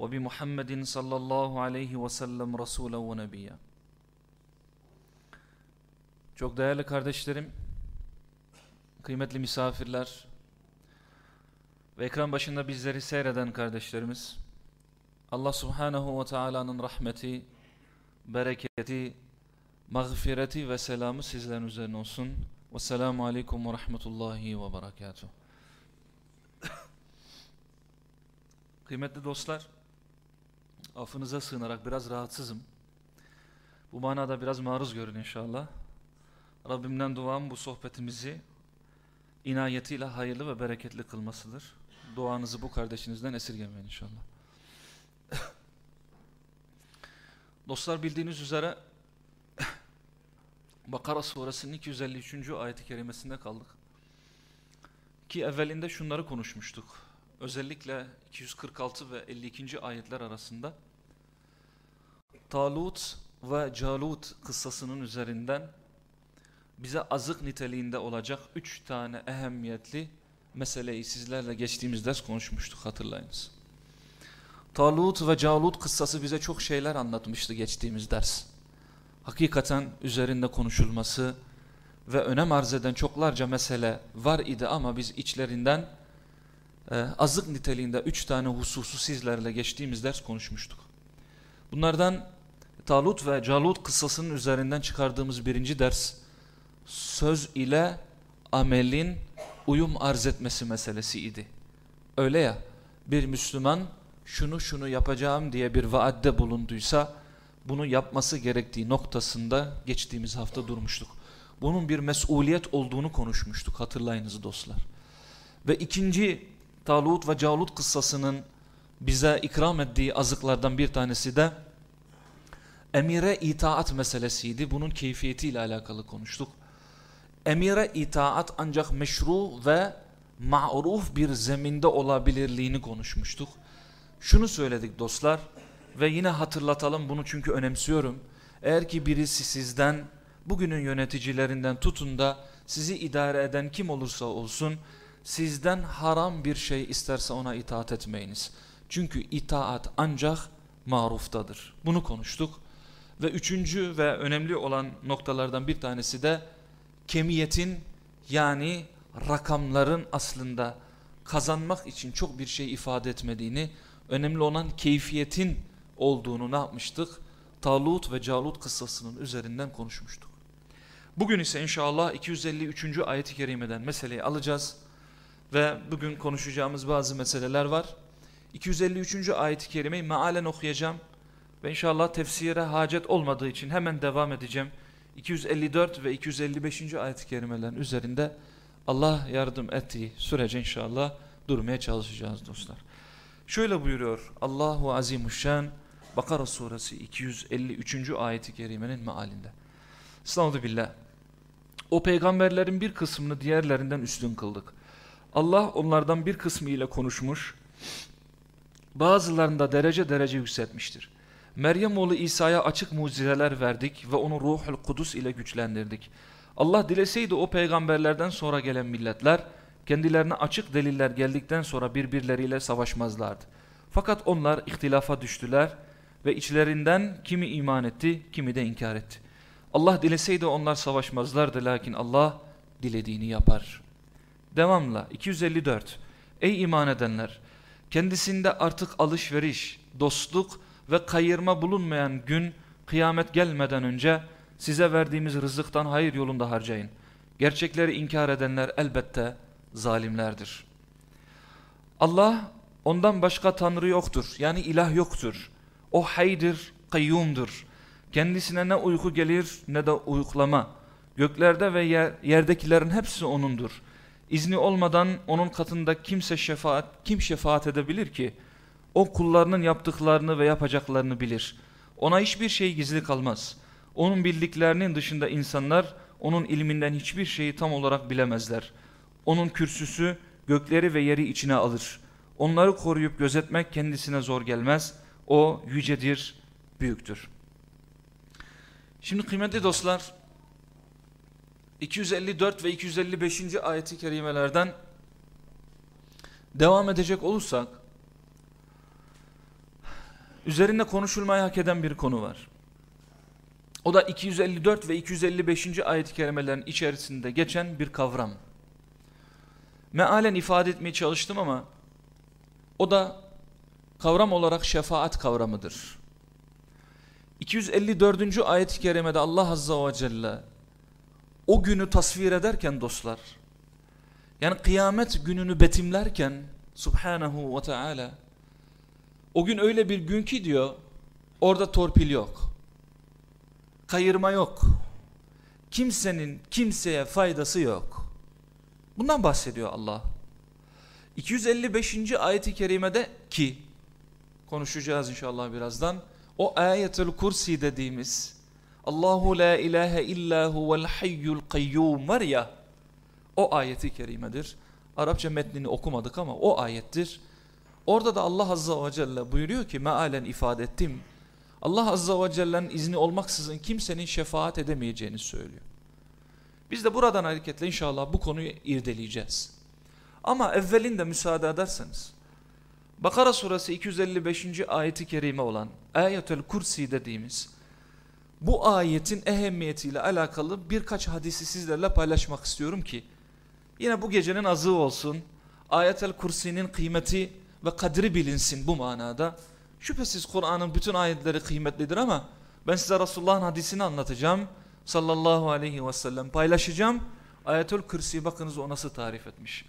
وبمحمد صلى الله عليه وسلم رسولا ونبيا Çok değerli kardeşlerim, kıymetli misafirler ve ekran başında bizleri seyreden kardeşlerimiz, Allah Subhanahu ve Taala'nın rahmeti, bereketi, mağfireti ve selamı sizlerin üzerine olsun. Vesselamu Aleyküm ve Rahmetullahi ve Berekatuhu. Kıymetli dostlar, affınıza sığınarak biraz rahatsızım. Bu manada biraz maruz görün inşallah. Rabbimden duam bu sohbetimizi inayetiyle hayırlı ve bereketli kılmasıdır. Duanızı bu kardeşinizden esirgemeyin inşallah. Dostlar bildiğiniz üzere Bakara suresinin 253. ayeti kerimesinde kaldık. Ki evvelinde şunları konuşmuştuk. Özellikle 246 ve 52. ayetler arasında Talut ve Calut kıssasının üzerinden bize azık niteliğinde olacak üç tane ehemmiyetli meseleyi sizlerle geçtiğimiz ders konuşmuştuk hatırlayınız. Talut ve Calut kıssası bize çok şeyler anlatmıştı geçtiğimiz ders. Hakikaten üzerinde konuşulması ve önem arz eden çoklarca mesele var idi ama biz içlerinden e, azık niteliğinde üç tane hususu sizlerle geçtiğimiz ders konuşmuştuk. Bunlardan Talut ve Calut kıssasının üzerinden çıkardığımız birinci ders söz ile amelin uyum arz etmesi meselesi idi. Öyle ya bir Müslüman şunu şunu yapacağım diye bir vaatte bulunduysa bunu yapması gerektiği noktasında geçtiğimiz hafta durmuştuk. Bunun bir mesuliyet olduğunu konuşmuştuk hatırlayınız dostlar. Ve ikinci Talut ve Calut kıssasının bize ikram ettiği azıklardan bir tanesi de emire itaat meselesiydi. Bunun keyfiyetiyle alakalı konuştuk. Emire itaat ancak meşru ve ma'ruf bir zeminde olabilirliğini konuşmuştuk. Şunu söyledik dostlar ve yine hatırlatalım bunu çünkü önemsiyorum. Eğer ki birisi sizden bugünün yöneticilerinden tutun da sizi idare eden kim olursa olsun sizden haram bir şey isterse ona itaat etmeyiniz. Çünkü itaat ancak maruftadır. Bunu konuştuk. Ve üçüncü ve önemli olan noktalardan bir tanesi de kemiyetin yani rakamların aslında kazanmak için çok bir şey ifade etmediğini, önemli olan keyfiyetin olduğunu ne yapmıştık? Talut ve Calut kıssasının üzerinden konuşmuştuk. Bugün ise inşallah 253. ayet-i kerimeden meseleyi alacağız ve bugün konuşacağımız bazı meseleler var. 253. ayet-i kerimeyi mealen okuyacağım ve inşallah tefsire hacet olmadığı için hemen devam edeceğim. 254 ve 255. ayet-i kerimelerin üzerinde Allah yardım ettiği sürece inşallah durmaya çalışacağız dostlar. Şöyle buyuruyor Allahu Azimuşşan Bakara suresi 253. ayeti kerimenin mealinde. Estağfurullah billah. O peygamberlerin bir kısmını diğerlerinden üstün kıldık. Allah onlardan bir kısmı ile konuşmuş, bazılarında derece derece yükseltmiştir. Meryem oğlu İsa'ya açık mucizeler verdik ve onu ruhul kudus ile güçlendirdik. Allah dileseydi o peygamberlerden sonra gelen milletler, kendilerine açık deliller geldikten sonra birbirleriyle savaşmazlardı. Fakat onlar ihtilafa düştüler ve içlerinden kimi iman etti, kimi de inkar etti. Allah dileseydi onlar savaşmazlardı lakin Allah dilediğini yapar. Devamla 254 Ey iman edenler! Kendisinde artık alışveriş, dostluk ve kayırma bulunmayan gün kıyamet gelmeden önce size verdiğimiz rızıktan hayır yolunda harcayın. Gerçekleri inkar edenler elbette zalimlerdir. Allah ondan başka tanrı yoktur yani ilah yoktur. O haydir, kayyumdur. Kendisine ne uyku gelir ne de uyuklama. Göklerde ve yer, yerdekilerin hepsi O'nundur. İzni olmadan O'nun katında kimse şefaat, kim şefaat edebilir ki? O kullarının yaptıklarını ve yapacaklarını bilir. Ona hiçbir şey gizli kalmaz. Onun bildiklerinin dışında insanlar onun ilminden hiçbir şeyi tam olarak bilemezler. Onun kürsüsü gökleri ve yeri içine alır. Onları koruyup gözetmek kendisine zor gelmez. O yücedir, büyüktür. Şimdi kıymetli dostlar 254 ve 255. ayeti kerimelerden devam edecek olursak üzerinde konuşulmayı hak eden bir konu var. O da 254 ve 255. ayet-i kerimelerin içerisinde geçen bir kavram. Mealen ifade etmeye çalıştım ama o da kavram olarak şefaat kavramıdır. 254. ayet-i kerimede Allah Azza ve Celle o günü tasvir ederken dostlar yani kıyamet gününü betimlerken Subhanahu ve Teala o gün öyle bir gün ki diyor orada torpil yok. Kayırma yok. Kimsenin kimseye faydası yok. Bundan bahsediyor Allah. 255. ayeti kerimede ki konuşacağız inşallah birazdan. O ayetül kursi dediğimiz Allahu la ilahe illa huvel hayyul kayyum var ya o ayeti kerimedir. Arapça metnini okumadık ama o ayettir. Orada da Allah Azza ve Celle buyuruyor ki mealen ifade ettim. Allah Azza ve Celle'nin izni olmaksızın kimsenin şefaat edemeyeceğini söylüyor. Biz de buradan hareketle inşallah bu konuyu irdeleyeceğiz. Ama evvelinde müsaade ederseniz Bakara suresi 255. ayeti kerime olan Ayetül Kursi dediğimiz bu ayetin ehemmiyetiyle alakalı birkaç hadisi sizlerle paylaşmak istiyorum ki yine bu gecenin azığı olsun. Ayetül Kursi'nin kıymeti ve kadri bilinsin bu manada. Şüphesiz Kur'an'ın bütün ayetleri kıymetlidir ama ben size Resulullah'ın hadisini anlatacağım. Sallallahu aleyhi ve sellem paylaşacağım. Ayetül Kürsi bakınız o nasıl tarif etmiş.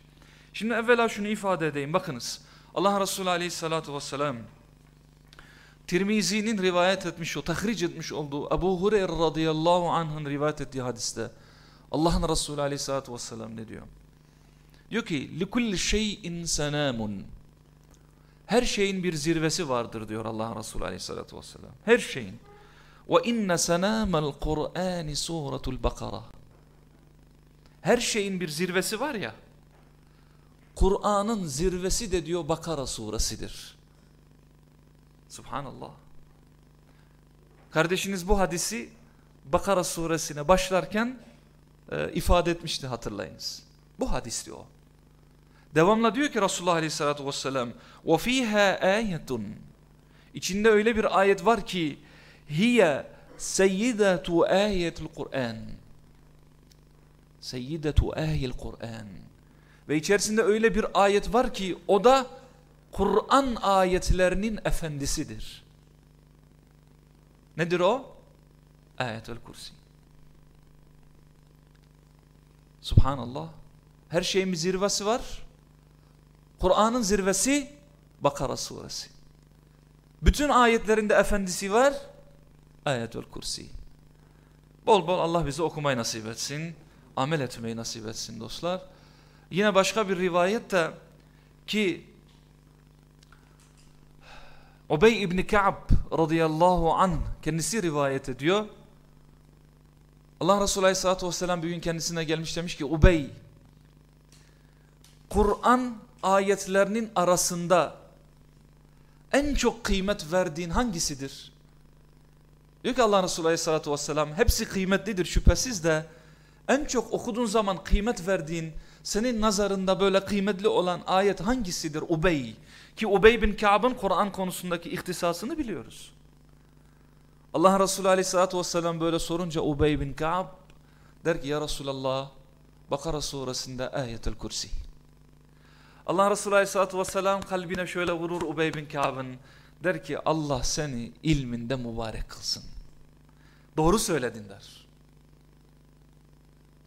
Şimdi evvela şunu ifade edeyim bakınız. Allah Resulü aleyhissalatu vesselam Tirmizi'nin rivayet etmiş o tahric etmiş olduğu Ebu Hureyre radıyallahu anh'ın rivayet ettiği hadiste Allah'ın Resulü aleyhissalatu vesselam ne diyor? Diyor ki لِكُلِّ شَيْءٍ سَنَامٌ Her şeyin bir zirvesi vardır diyor Allah Resulü aleyhissalatu vesselam. Her şeyin. وَاِنَّ سَنَامَ الْقُرْآنِ سُورَةُ الْبَقَرَةِ Her şeyin bir zirvesi var ya. Kur'an'ın zirvesi de diyor Bakara suresidir. Subhanallah. Kardeşiniz bu hadisi Bakara suresine başlarken e, ifade etmişti hatırlayınız. Bu hadis diyor. Devamla diyor ki Resulullah Aleyhisselatü Vesselam وَفِيهَا آيَةٌ İçinde öyle bir ayet var ki hiye seyyidetu ayetul Kur'an. Seyyidetu ayel Kur'an. Ve içerisinde öyle bir ayet var ki o da Kur'an ayetlerinin efendisidir. Nedir o? Ayetül Kursi. Subhanallah. Her şeyin bir zirvesi var. Kur'an'ın zirvesi Bakara suresi. Bütün ayetlerinde efendisi var. Ayetül Kursi. Bol bol Allah bize okumayı nasip etsin. Amel etmeyi nasip etsin dostlar. Yine başka bir rivayette ki Ubey İbni Ka'b radıyallahu an kendisi rivayet ediyor. Allah Resulü aleyhissalatü vesselam bir gün kendisine gelmiş demiş ki Ubey Kur'an ayetlerinin arasında en çok kıymet verdiğin hangisidir? Diyor ki Allah Resulü aleyhissalatü vesselam hepsi kıymetlidir şüphesiz de en çok okuduğun zaman kıymet verdiğin senin nazarında böyle kıymetli olan ayet hangisidir Ubey? Ki Ubey bin Ka'b'ın Kur'an konusundaki ihtisasını biliyoruz. Allah Resulü aleyhissalatü vesselam böyle sorunca Ubey bin Ka'b der ki ya Resulallah Bakara suresinde ayetel kursi. Allah Resulü aleyhissalatü vesselam kalbine şöyle vurur Ubey bin Ka'b'ın der ki Allah seni ilminde mübarek kılsın. Doğru söyledin der.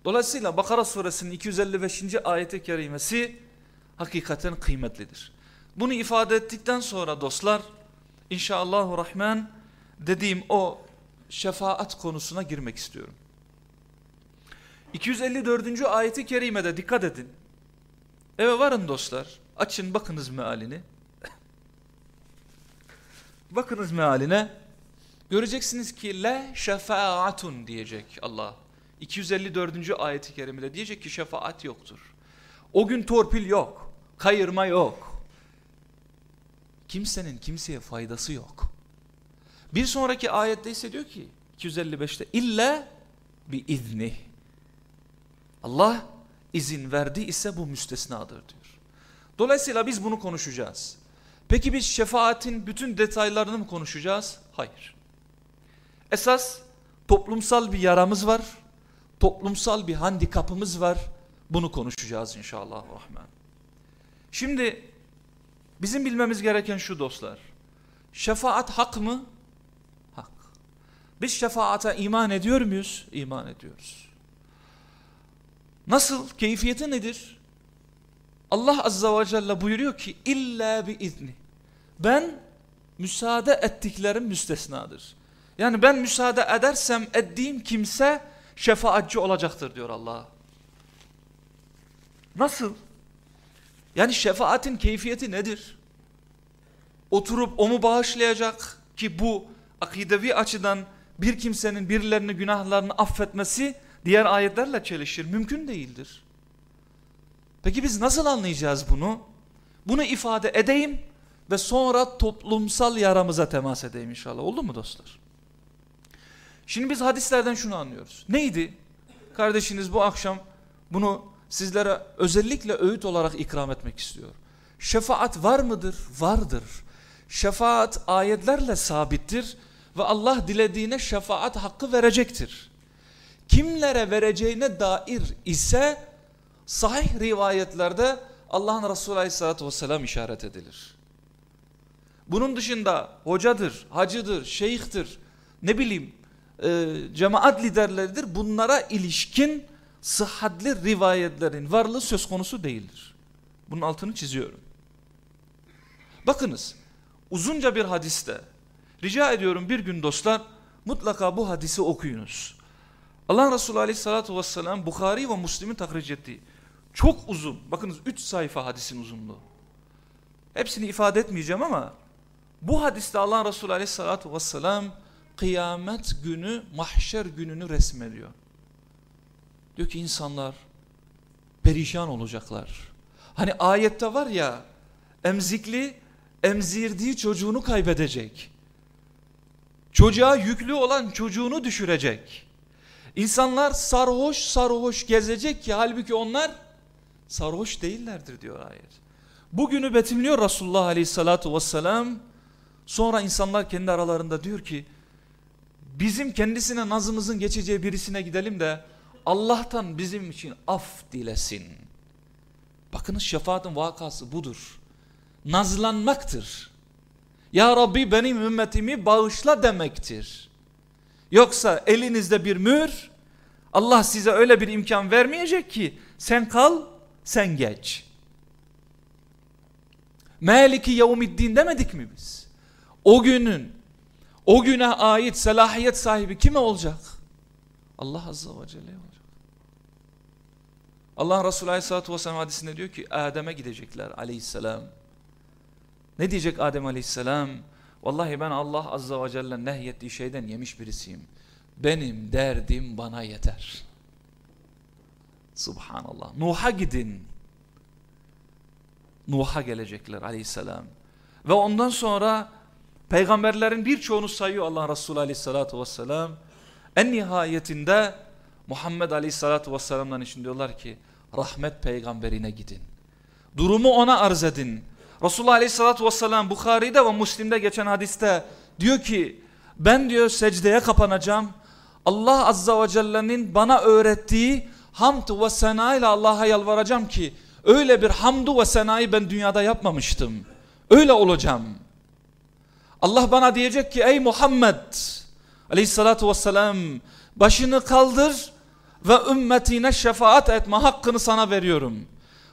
Dolayısıyla Bakara suresinin 255. ayeti kerimesi hakikaten kıymetlidir. Bunu ifade ettikten sonra dostlar inşallahü rahman dediğim o şefaat konusuna girmek istiyorum. 254. ayeti kerimede dikkat edin. Eve varın dostlar. Açın bakınız mealini. bakınız mealine. Göreceksiniz ki le şefaatun diyecek Allah. 254. ayeti kerimede diyecek ki şefaat yoktur. O gün torpil yok, kayırma yok. Kimsenin kimseye faydası yok. Bir sonraki ayette ise diyor ki 255'te illa bi izni. Allah izin verdi ise bu müstesnadır diyor. Dolayısıyla biz bunu konuşacağız. Peki biz şefaatin bütün detaylarını mı konuşacağız? Hayır. Esas toplumsal bir yaramız var. Toplumsal bir handikapımız var. Bunu konuşacağız inşallah rahman. Şimdi bizim bilmemiz gereken şu dostlar. Şefaat hak mı? Hak. Biz şefaata iman ediyor muyuz? İman ediyoruz. Nasıl? Keyfiyeti nedir? Allah Azza ve Celle buyuruyor ki illa bi izni. Ben müsaade ettiklerim müstesnadır. Yani ben müsaade edersem ettiğim kimse şefaatçi olacaktır diyor Allah. Nasıl? Yani şefaatin keyfiyeti nedir? Oturup o mu bağışlayacak ki bu akidevi açıdan bir kimsenin birilerini günahlarını affetmesi diğer ayetlerle çelişir. Mümkün değildir. Peki biz nasıl anlayacağız bunu? Bunu ifade edeyim ve sonra toplumsal yaramıza temas edeyim inşallah. Oldu mu dostlar? Şimdi biz hadislerden şunu anlıyoruz. Neydi? Kardeşiniz bu akşam bunu sizlere özellikle öğüt olarak ikram etmek istiyor. Şefaat var mıdır? Vardır. Şefaat ayetlerle sabittir ve Allah dilediğine şefaat hakkı verecektir. Kimlere vereceğine dair ise sahih rivayetlerde Allah'ın Resulü Aleyhisselatü Vesselam işaret edilir. Bunun dışında hocadır, hacıdır, şeyhtir, ne bileyim e, cemaat liderleridir. Bunlara ilişkin sıhhatli rivayetlerin varlığı söz konusu değildir. Bunun altını çiziyorum. Bakınız uzunca bir hadiste rica ediyorum bir gün dostlar mutlaka bu hadisi okuyunuz. Allah Resulü Aleyhisselatü Vesselam Bukhari ve Müslim'in takric ettiği çok uzun bakınız 3 sayfa hadisin uzunluğu. Hepsini ifade etmeyeceğim ama bu hadiste Allah Resulü Aleyhisselatü Vesselam kıyamet günü mahşer gününü resmediyor. Diyor ki insanlar perişan olacaklar. Hani ayette var ya emzikli emzirdiği çocuğunu kaybedecek. Çocuğa yüklü olan çocuğunu düşürecek. İnsanlar sarhoş sarhoş gezecek ki halbuki onlar sarhoş değillerdir diyor ayet. Bugünü betimliyor Resulullah Aleyhisselatü Vesselam. Sonra insanlar kendi aralarında diyor ki bizim kendisine nazımızın geçeceği birisine gidelim de Allah'tan bizim için af dilesin. Bakınız şefaatin vakası budur. Nazlanmaktır. Ya Rabbi benim ümmetimi bağışla demektir. Yoksa elinizde bir mür, Allah size öyle bir imkan vermeyecek ki sen kal, sen geç. Meliki yevmiddin demedik mi biz? O günün, o güne ait selahiyet sahibi kime olacak? Allah Azze ve Celle olacak. Allah Resulü Aleyhisselatü Vesselam hadisinde diyor ki Adem'e gidecekler aleyhisselam. Ne diyecek Adem aleyhisselam? Vallahi ben Allah Azze ve Celle nehyettiği şeyden yemiş birisiyim. Benim derdim bana yeter. Subhanallah. Nuh'a gidin. Nuh'a gelecekler aleyhisselam. Ve ondan sonra peygamberlerin birçoğunu sayıyor Allah Resulü aleyhissalatu vesselam. En nihayetinde Muhammed aleyhissalatu vesselam'dan için diyorlar ki rahmet peygamberine gidin. Durumu ona arz edin. Resulullah aleyhissalatu vesselam Bukhari'de ve Müslim'de geçen hadiste diyor ki ben diyor secdeye kapanacağım. Allah azza ve celle'nin bana öğrettiği hamd ve sena ile Allah'a yalvaracağım ki öyle bir hamdu ve senayı ben dünyada yapmamıştım. Öyle olacağım. Allah bana diyecek ki ey Muhammed aleyhissalatu vesselam başını kaldır ve ümmetine şefaat etme hakkını sana veriyorum.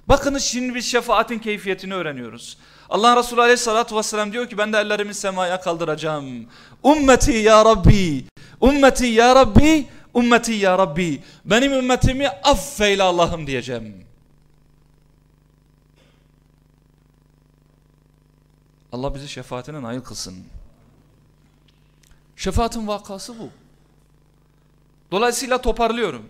Bakınız şimdi biz şefaatin keyfiyetini öğreniyoruz. Allah Resulü aleyhissalatu vesselam diyor ki ben de ellerimi semaya kaldıracağım. Ümmeti ya Rabbi, ümmeti ya Rabbi, ümmeti ya Rabbi. Benim ümmetimi affeyle Allah'ım diyeceğim. Allah bizi şefaatine nail kılsın. Şefaatin vakası bu. Dolayısıyla toparlıyorum.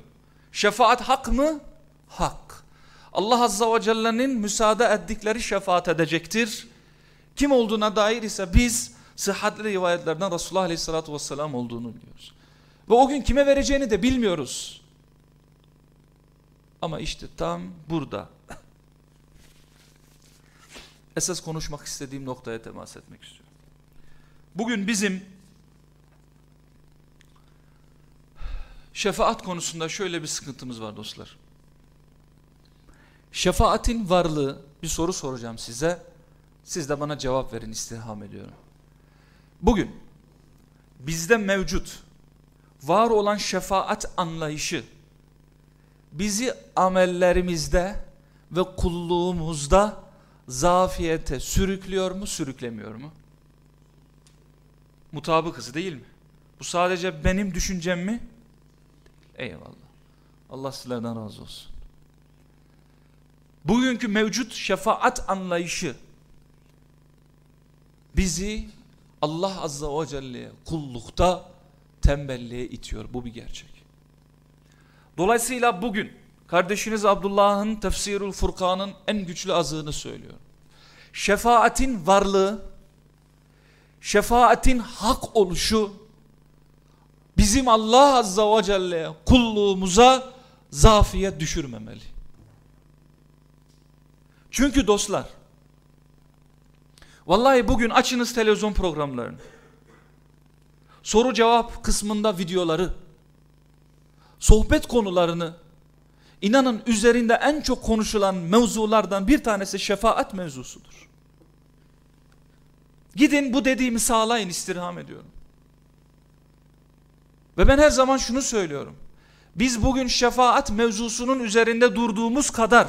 Şefaat hak mı? Hak. Allah Azza ve Celle'nin müsaade ettikleri şefaat edecektir. Kim olduğuna dair ise biz sıhhatli rivayetlerden Resulullah Aleyhisselatü Vesselam olduğunu biliyoruz. Ve o gün kime vereceğini de bilmiyoruz. Ama işte tam burada esas konuşmak istediğim noktaya temas etmek istiyorum. Bugün bizim şefaat konusunda şöyle bir sıkıntımız var dostlar. Şefaatin varlığı bir soru soracağım size. Siz de bana cevap verin istirham ediyorum. Bugün bizde mevcut var olan şefaat anlayışı bizi amellerimizde ve kulluğumuzda zafiyete sürüklüyor mu sürüklemiyor mu? Mutabıkız değil mi? Bu sadece benim düşüncem mi? Eyvallah. Allah sizlerden razı olsun. Bugünkü mevcut şefaat anlayışı bizi Allah Azza ve Celle'ye kullukta tembelliğe itiyor. Bu bir gerçek. Dolayısıyla bugün kardeşiniz Abdullah'ın Tefsirul Furkan'ın en güçlü azığını söylüyor. Şefaatin varlığı, şefaatin hak oluşu bizim Allah Azza ve Celle'ye kulluğumuza zafiyet düşürmemeli. Çünkü dostlar vallahi bugün açınız televizyon programlarını soru cevap kısmında videoları sohbet konularını inanın üzerinde en çok konuşulan mevzulardan bir tanesi şefaat mevzusudur. Gidin bu dediğimi sağlayın istirham ediyorum. Ve ben her zaman şunu söylüyorum. Biz bugün şefaat mevzusunun üzerinde durduğumuz kadar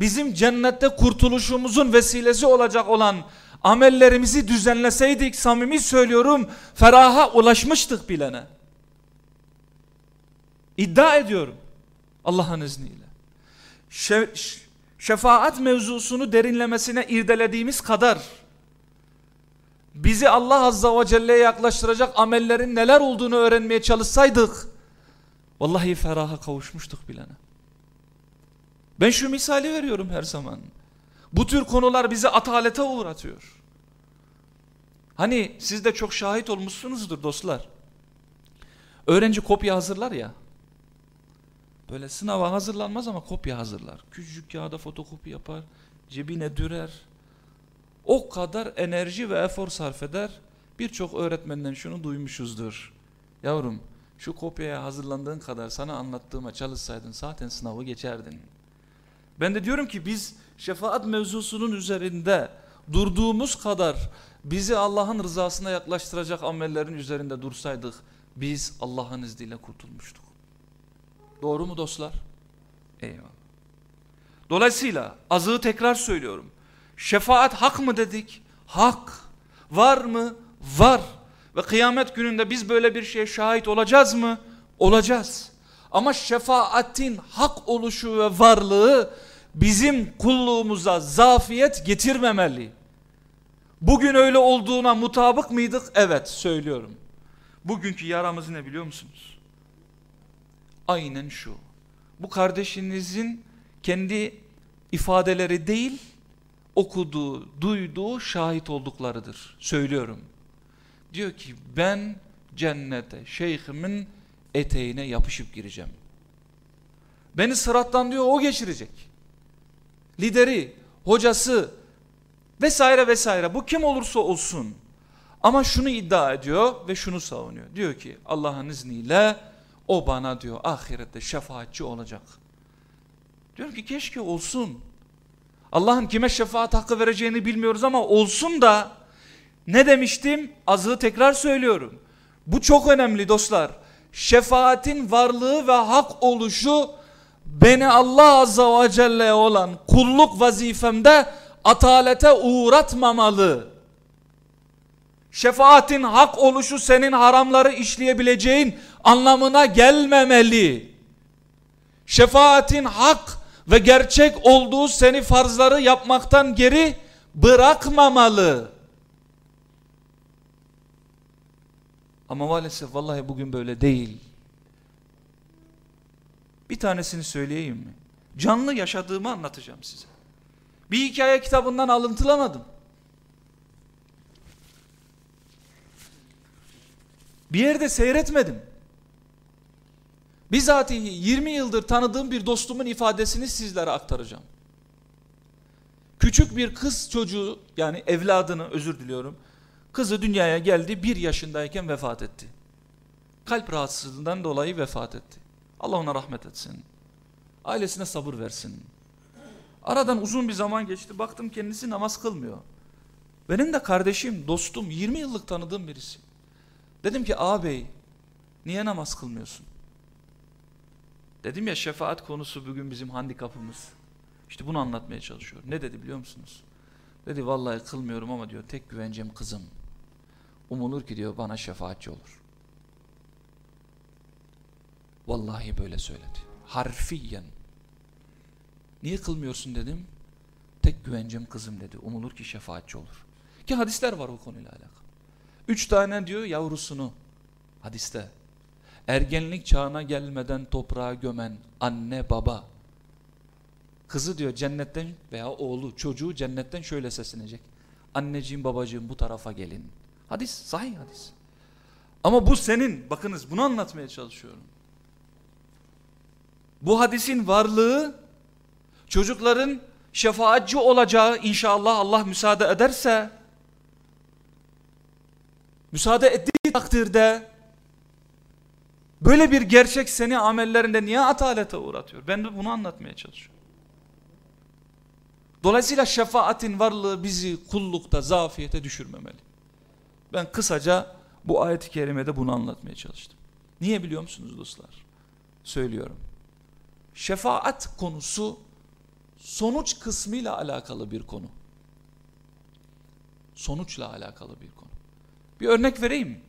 bizim cennette kurtuluşumuzun vesilesi olacak olan amellerimizi düzenleseydik samimi söylüyorum feraha ulaşmıştık bilene. İddia ediyorum Allah'ın izniyle. Şe şefaat mevzusunu derinlemesine irdelediğimiz kadar bizi Allah Azza ve Celle'ye yaklaştıracak amellerin neler olduğunu öğrenmeye çalışsaydık vallahi feraha kavuşmuştuk bilene. Ben şu misali veriyorum her zaman. Bu tür konular bizi atalete uğratıyor. Hani siz de çok şahit olmuşsunuzdur dostlar. Öğrenci kopya hazırlar ya. Böyle sınava hazırlanmaz ama kopya hazırlar. Küçücük kağıda fotokopi yapar, cebine dürer. O kadar enerji ve efor sarf eder. Birçok öğretmenden şunu duymuşuzdur. Yavrum şu kopyaya hazırlandığın kadar sana anlattığıma çalışsaydın zaten sınavı geçerdin. Ben de diyorum ki biz şefaat mevzusunun üzerinde durduğumuz kadar bizi Allah'ın rızasına yaklaştıracak amellerin üzerinde dursaydık biz Allah'ın izniyle kurtulmuştuk. Doğru mu dostlar? Eyvallah. Dolayısıyla azığı tekrar söylüyorum. Şefaat hak mı dedik? Hak. Var mı? Var. Ve kıyamet gününde biz böyle bir şeye şahit olacağız mı? Olacağız. Ama şefaatin hak oluşu ve varlığı bizim kulluğumuza zafiyet getirmemeli. Bugün öyle olduğuna mutabık mıydık? Evet söylüyorum. Bugünkü yaramız ne biliyor musunuz? Aynen şu. Bu kardeşinizin kendi ifadeleri değil, okuduğu, duyduğu, şahit olduklarıdır. Söylüyorum. Diyor ki ben cennete şeyhimin eteğine yapışıp gireceğim. Beni sırattan diyor o geçirecek. Lideri, hocası vesaire vesaire bu kim olursa olsun. Ama şunu iddia ediyor ve şunu savunuyor. Diyor ki Allah'ın izniyle o bana diyor ahirette şefaatçi olacak. Diyorum ki keşke olsun. Allah'ın kime şefaat hakkı vereceğini bilmiyoruz ama olsun da ne demiştim? Azığı tekrar söylüyorum. Bu çok önemli dostlar. Şefaatin varlığı ve hak oluşu beni Allah Azza ve Celle'ye olan kulluk vazifemde atalete uğratmamalı. Şefaatin hak oluşu senin haramları işleyebileceğin anlamına gelmemeli. Şefaatin hak ve gerçek olduğu seni farzları yapmaktan geri bırakmamalı. Ama maalesef vallahi bugün böyle değil. Bir tanesini söyleyeyim mi? Canlı yaşadığımı anlatacağım size. Bir hikaye kitabından alıntılamadım. Bir yerde seyretmedim. Bizatihi 20 yıldır tanıdığım bir dostumun ifadesini sizlere aktaracağım. Küçük bir kız çocuğu yani evladını özür diliyorum. Kızı dünyaya geldi bir yaşındayken vefat etti. Kalp rahatsızlığından dolayı vefat etti. Allah ona rahmet etsin. Ailesine sabır versin. Aradan uzun bir zaman geçti. Baktım kendisi namaz kılmıyor. Benim de kardeşim, dostum, 20 yıllık tanıdığım birisi. Dedim ki ağabey niye namaz kılmıyorsun? Dedim ya şefaat konusu bugün bizim handikapımız. İşte bunu anlatmaya çalışıyor. Ne dedi biliyor musunuz? Dedi vallahi kılmıyorum ama diyor tek güvencem kızım. Umulur ki diyor bana şefaatçi olur. Vallahi böyle söyledi. Harfiyen. Niye kılmıyorsun dedim. Tek güvencem kızım dedi. Umulur ki şefaatçi olur. Ki hadisler var o konuyla alakalı. Üç tane diyor yavrusunu hadiste. Ergenlik çağına gelmeden toprağa gömen anne baba. Kızı diyor cennetten veya oğlu çocuğu cennetten şöyle seslenecek. Anneciğim babacığım bu tarafa gelin. Hadis sahih hadis. Ama bu senin bakınız bunu anlatmaya çalışıyorum. Bu hadisin varlığı çocukların şefaatçi olacağı inşallah Allah müsaade ederse müsaade ettiği takdirde böyle bir gerçek seni amellerinde niye atalete uğratıyor? Ben de bunu anlatmaya çalışıyorum. Dolayısıyla şefaatin varlığı bizi kullukta, zafiyete düşürmemeli. Ben kısaca bu ayet-i kerimede bunu anlatmaya çalıştım. Niye biliyor musunuz dostlar? Söylüyorum. Şefaat konusu sonuç kısmıyla alakalı bir konu. Sonuçla alakalı bir konu. Bir örnek vereyim.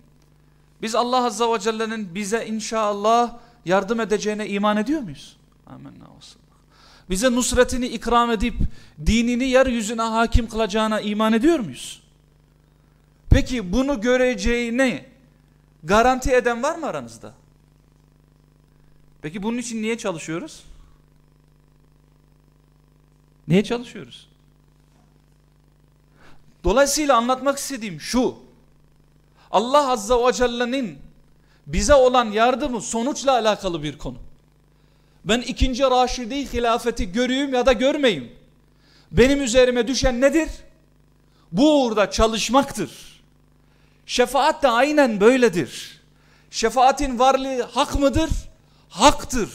Biz Allah Azza ve Celle'nin bize inşallah yardım edeceğine iman ediyor muyuz? Amenna olsun. Bize nusretini ikram edip dinini yeryüzüne hakim kılacağına iman ediyor muyuz? Peki bunu göreceğini garanti eden var mı aranızda? Peki bunun için niye çalışıyoruz? Niye çalışıyoruz? Dolayısıyla anlatmak istediğim şu. Allah Azza ve Celle'nin bize olan yardımı sonuçla alakalı bir konu. Ben ikinci Raşidi hilafeti göreyim ya da görmeyeyim. Benim üzerime düşen nedir? Bu uğurda çalışmaktır. Şefaat de aynen böyledir. Şefaatin varlığı hak mıdır? Haktır.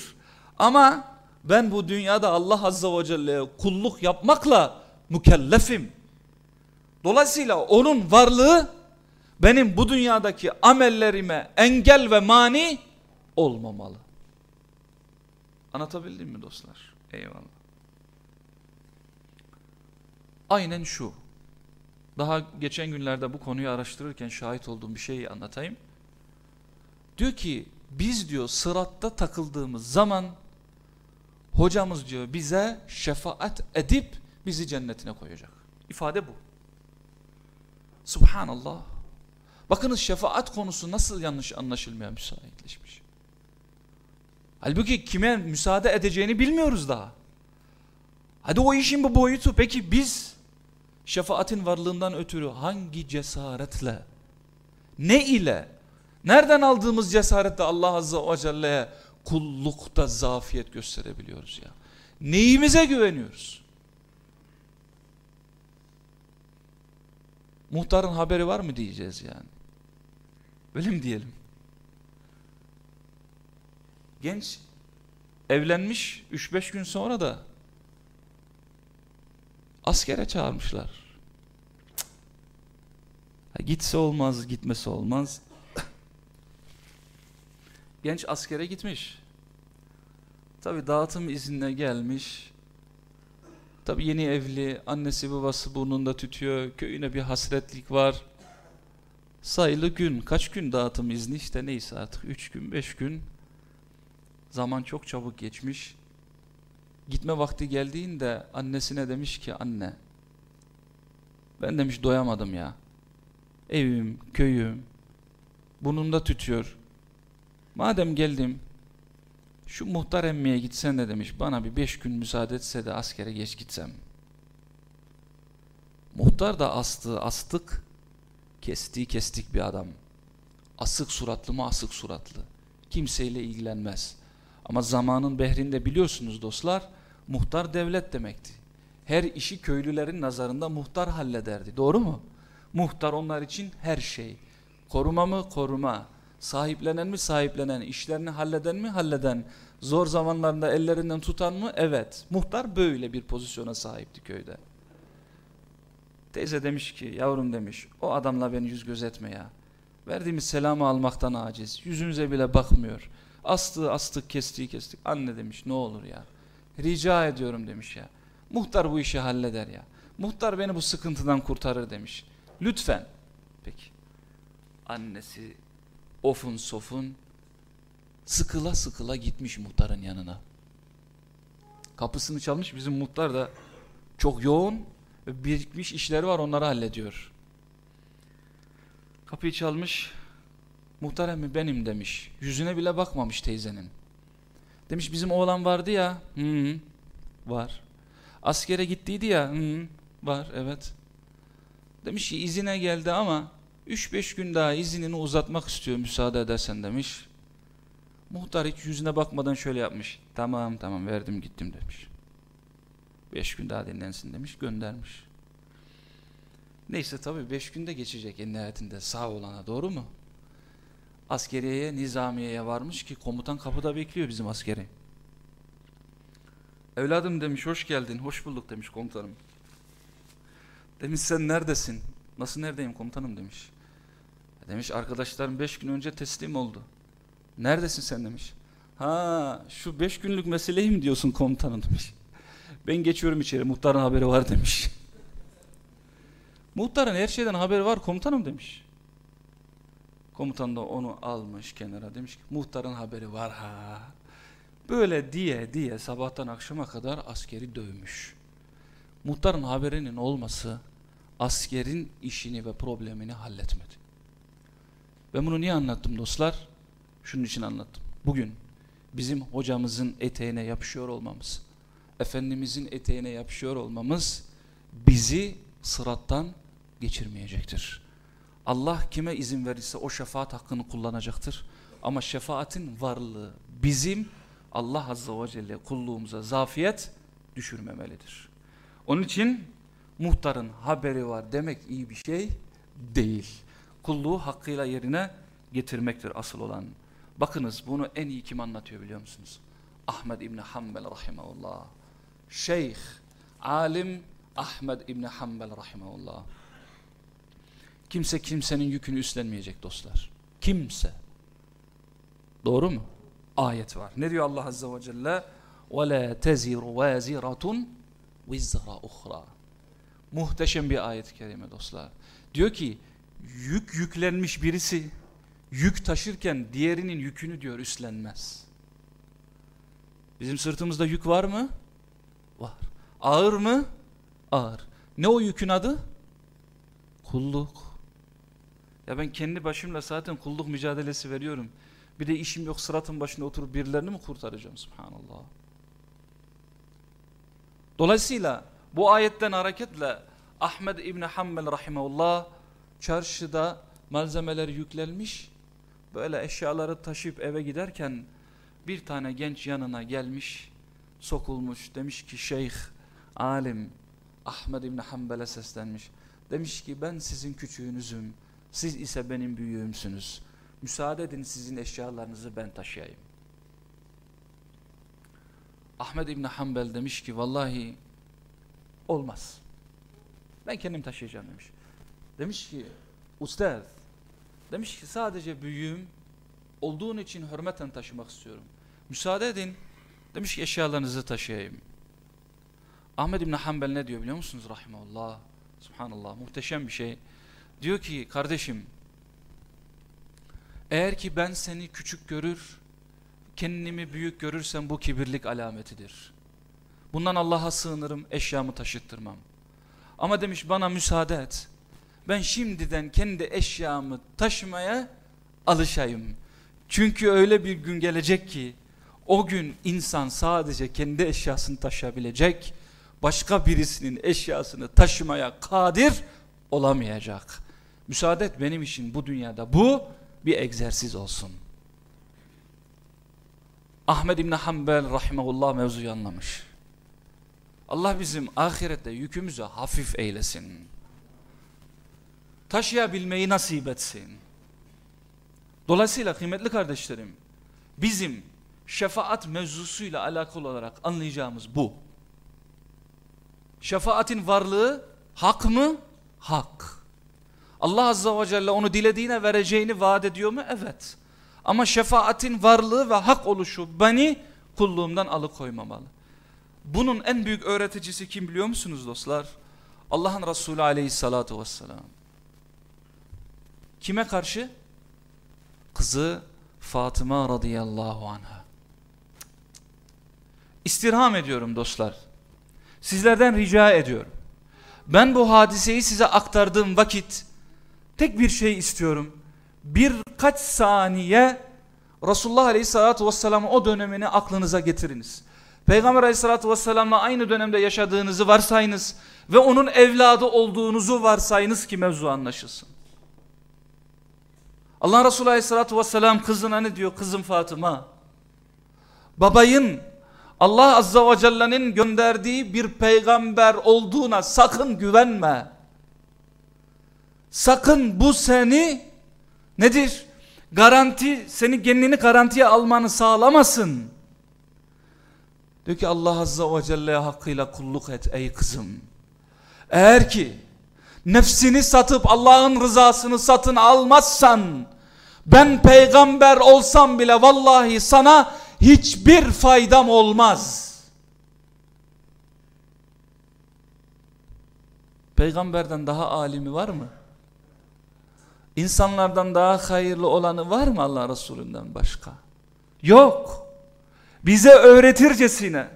Ama ben bu dünyada Allah Azza ve Celle'ye kulluk yapmakla mükellefim. Dolayısıyla onun varlığı benim bu dünyadaki amellerime engel ve mani olmamalı. Anlatabildim mi dostlar? Eyvallah. Aynen şu. Daha geçen günlerde bu konuyu araştırırken şahit olduğum bir şeyi anlatayım. Diyor ki biz diyor sıratta takıldığımız zaman hocamız diyor bize şefaat edip bizi cennetine koyacak. İfade bu. Subhanallah. Bakınız şefaat konusu nasıl yanlış anlaşılmaya müsaitleşmiş. Halbuki kime müsaade edeceğini bilmiyoruz daha. Hadi o işin bu boyutu. Peki biz şefaatin varlığından ötürü hangi cesaretle, ne ile, nereden aldığımız cesaretle Allah Azze ve Celle'ye kullukta zafiyet gösterebiliyoruz ya. Neyimize güveniyoruz? Muhtarın haberi var mı diyeceğiz yani. Öyle mi diyelim? Genç evlenmiş 3-5 gün sonra da askere çağırmışlar. Ha, gitse olmaz, gitmesi olmaz. Genç askere gitmiş. Tabi dağıtım iznine gelmiş. Tabi yeni evli, annesi babası burnunda tütüyor, köyüne bir hasretlik var. Sayılı gün, kaç gün dağıtım izni işte neyse artık 3 gün, 5 gün. Zaman çok çabuk geçmiş. Gitme vakti geldiğinde annesine demiş ki anne ben demiş doyamadım ya. Evim, köyüm, Burnumda tütüyor. Madem geldim şu muhtar emmiye gitsen de demiş bana bir beş gün müsaade etse de askere geç gitsem. Muhtar da astığı astık, kestiği kestik bir adam. Asık suratlı mı asık suratlı. Kimseyle ilgilenmez. Ama zamanın behrinde biliyorsunuz dostlar, muhtar devlet demekti. Her işi köylülerin nazarında muhtar hallederdi. Doğru mu? Muhtar onlar için her şey. Koruma mı? Koruma. Sahiplenen mi? Sahiplenen. İşlerini halleden mi? Halleden. Zor zamanlarında ellerinden tutan mı? Evet. Muhtar böyle bir pozisyona sahipti köyde. Teyze demiş ki yavrum demiş o adamla beni yüz göz etme ya. Verdiğimiz selamı almaktan aciz. Yüzümüze bile bakmıyor. Astığı astık kestiği kestik. Anne demiş ne olur ya. Rica ediyorum demiş ya. Muhtar bu işi halleder ya. Muhtar beni bu sıkıntıdan kurtarır demiş. Lütfen. Peki. Annesi ofun sofun sıkıla sıkıla gitmiş muhtarın yanına. Kapısını çalmış bizim muhtar da çok yoğun birikmiş işleri var onları hallediyor. Kapıyı çalmış. Muhtar emmi benim demiş. Yüzüne bile bakmamış teyzenin. Demiş bizim oğlan vardı ya. Hı, -hı var. Askere gittiydi ya. Hı, -hı, var evet. Demiş ki izine geldi ama 3-5 gün daha izinini uzatmak istiyor müsaade edersen demiş. Muhtar hiç yüzüne bakmadan şöyle yapmış. Tamam tamam verdim gittim demiş. Beş gün daha dinlensin demiş göndermiş. Neyse tabi beş günde geçecek en nihayetinde sağ olana doğru mu? Askeriyeye, nizamiyeye varmış ki komutan kapıda bekliyor bizim askeri. Evladım demiş hoş geldin, hoş bulduk demiş komutanım. Demiş sen neredesin? Nasıl neredeyim komutanım demiş. Demiş arkadaşlarım beş gün önce teslim oldu. Neredesin sen demiş. Ha şu beş günlük meseleyi mi diyorsun komutanım demiş. Ben geçiyorum içeri muhtarın haberi var demiş. Muhtarın her şeyden haberi var komutanım demiş. Komutan da onu almış kenara demiş ki muhtarın haberi var ha. Böyle diye diye sabahtan akşama kadar askeri dövmüş. Muhtarın haberinin olması askerin işini ve problemini halletmedi. Ben bunu niye anlattım dostlar? Şunun için anlattım. Bugün bizim hocamızın eteğine yapışıyor olmamız, Efendimizin eteğine yapışıyor olmamız bizi sırattan geçirmeyecektir. Allah kime izin verirse o şefaat hakkını kullanacaktır. Ama şefaatin varlığı bizim Allah Azze ve Celle kulluğumuza zafiyet düşürmemelidir. Onun için muhtarın haberi var demek iyi bir şey değil. Kulluğu hakkıyla yerine getirmektir asıl olan. Bakınız bunu en iyi kim anlatıyor biliyor musunuz? Ahmed İbni Hanbel rahimahullah. Şeyh, alim Ahmed İbni Hanbel rahimeullah. Kimse kimsenin yükünü üstlenmeyecek dostlar. Kimse. Doğru mu? Ayet var. Ne diyor Allah Azze ve Celle? وَلَا تَزِرُ وَازِرَةٌ وِزْرَ اُخْرَى Muhteşem bir ayet-i kerime dostlar. Diyor ki yük yüklenmiş birisi yük taşırken diğerinin yükünü diyor üstlenmez. Bizim sırtımızda yük var mı? Var. Ağır mı? Ağır. Ne o yükün adı? Kulluk. Ya ben kendi başımla zaten kulluk mücadelesi veriyorum. Bir de işim yok sıratın başında oturup birilerini mi kurtaracağım? Subhanallah. Dolayısıyla bu ayetten hareketle Ahmed İbni Hanbel rahimahullah çarşıda malzemeler yüklenmiş böyle eşyaları taşıyıp eve giderken bir tane genç yanına gelmiş sokulmuş. Demiş ki şeyh alim Ahmed İbni Hanbel'e seslenmiş. Demiş ki ben sizin küçüğünüzüm. Siz ise benim büyüğümsünüz. Müsaade edin sizin eşyalarınızı ben taşıyayım. Ahmed İbni Hanbel demiş ki vallahi olmaz. Ben kendim taşıyacağım. demiş. Demiş ki ustaz demiş ki sadece büyüğüm olduğun için hürmeten taşımak istiyorum. Müsaade edin demiş ki eşyalarınızı taşıyayım. Ahmed İbni Hanbel ne diyor biliyor musunuz? Rahimahullah. Subhanallah. Muhteşem bir şey. Diyor ki kardeşim eğer ki ben seni küçük görür kendimi büyük görürsem bu kibirlik alametidir. Bundan Allah'a sığınırım eşyamı taşıttırmam. Ama demiş bana müsaade et. Ben şimdiden kendi eşyamı taşımaya alışayım. Çünkü öyle bir gün gelecek ki o gün insan sadece kendi eşyasını taşıyabilecek, başka birisinin eşyasını taşımaya kadir olamayacak. Müsaade et benim için bu dünyada bu bir egzersiz olsun. Ahmed İbni Hanbel rahimahullah mevzuyu anlamış. Allah bizim ahirette yükümüzü hafif eylesin. Taşıyabilmeyi nasip etsin. Dolayısıyla kıymetli kardeşlerim, bizim şefaat mevzusuyla alakalı olarak anlayacağımız bu. Şefaatin varlığı hak mı? Hak. Allah Azza ve Celle onu dilediğine vereceğini vaat ediyor mu? Evet. Ama şefaatin varlığı ve hak oluşu beni kulluğumdan alıkoymamalı. Bunun en büyük öğreticisi kim biliyor musunuz dostlar? Allah'ın Resulü aleyhissalatu vesselam. Kime karşı? Kızı Fatıma radıyallahu anha. İstirham ediyorum dostlar. Sizlerden rica ediyorum. Ben bu hadiseyi size aktardığım vakit tek bir şey istiyorum. Birkaç saniye Resulullah Aleyhisselatü Vesselam'ın o dönemini aklınıza getiriniz. Peygamber Aleyhisselatü Vesselam'la aynı dönemde yaşadığınızı varsayınız ve onun evladı olduğunuzu varsayınız ki mevzu anlaşılsın. Allah Resulü Aleyhisselatü Vesselam kızına ne diyor? Kızım Fatıma. Babayın Allah Azza ve Celle'nin gönderdiği bir peygamber olduğuna sakın güvenme. Sakın bu seni nedir? Garanti, seni kendini garantiye almanı sağlamasın. Diyor ki Allah Azza ve Celle'ye hakkıyla kulluk et ey kızım. Eğer ki nefsini satıp Allah'ın rızasını satın almazsan ben peygamber olsam bile vallahi sana hiçbir faydam olmaz. Peygamberden daha alimi var mı? İnsanlardan daha hayırlı olanı var mı Allah Resulü'nden başka? Yok. Bize öğretircesine,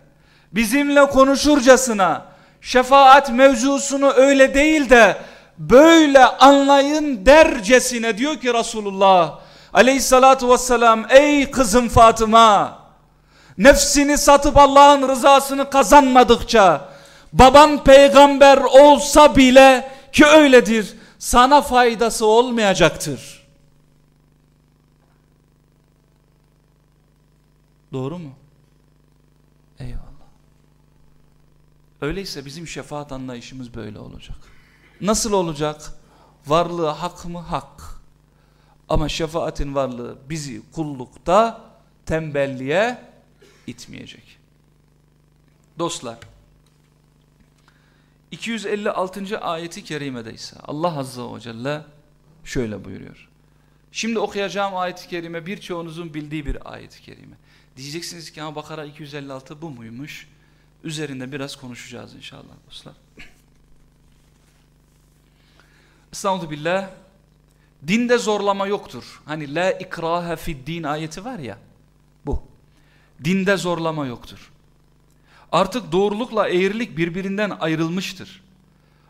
bizimle konuşurcasına, şefaat mevzusunu öyle değil de böyle anlayın dercesine diyor ki Resulullah aleyhissalatu vesselam ey kızım Fatıma nefsini satıp Allah'ın rızasını kazanmadıkça baban peygamber olsa bile ki öyledir sana faydası olmayacaktır. Doğru mu? Eyvallah. Öyleyse bizim şefaat anlayışımız böyle olacak. Nasıl olacak? Varlığı hak mı? Hak. Ama şefaatin varlığı bizi kullukta tembelliğe itmeyecek. Dostlar 256. ayeti kerimede ise Allah Azze ve Celle şöyle buyuruyor. Şimdi okuyacağım ayet-i kerime birçoğunuzun bildiği bir ayet-i kerime. Diyeceksiniz ki ama Bakara 256 bu muymuş? Üzerinde biraz konuşacağız inşallah dostlar. Estağfurullah billah. Dinde zorlama yoktur. Hani la ikrahe fid din ayeti var ya. Bu. Dinde zorlama yoktur. Artık doğrulukla eğrilik birbirinden ayrılmıştır.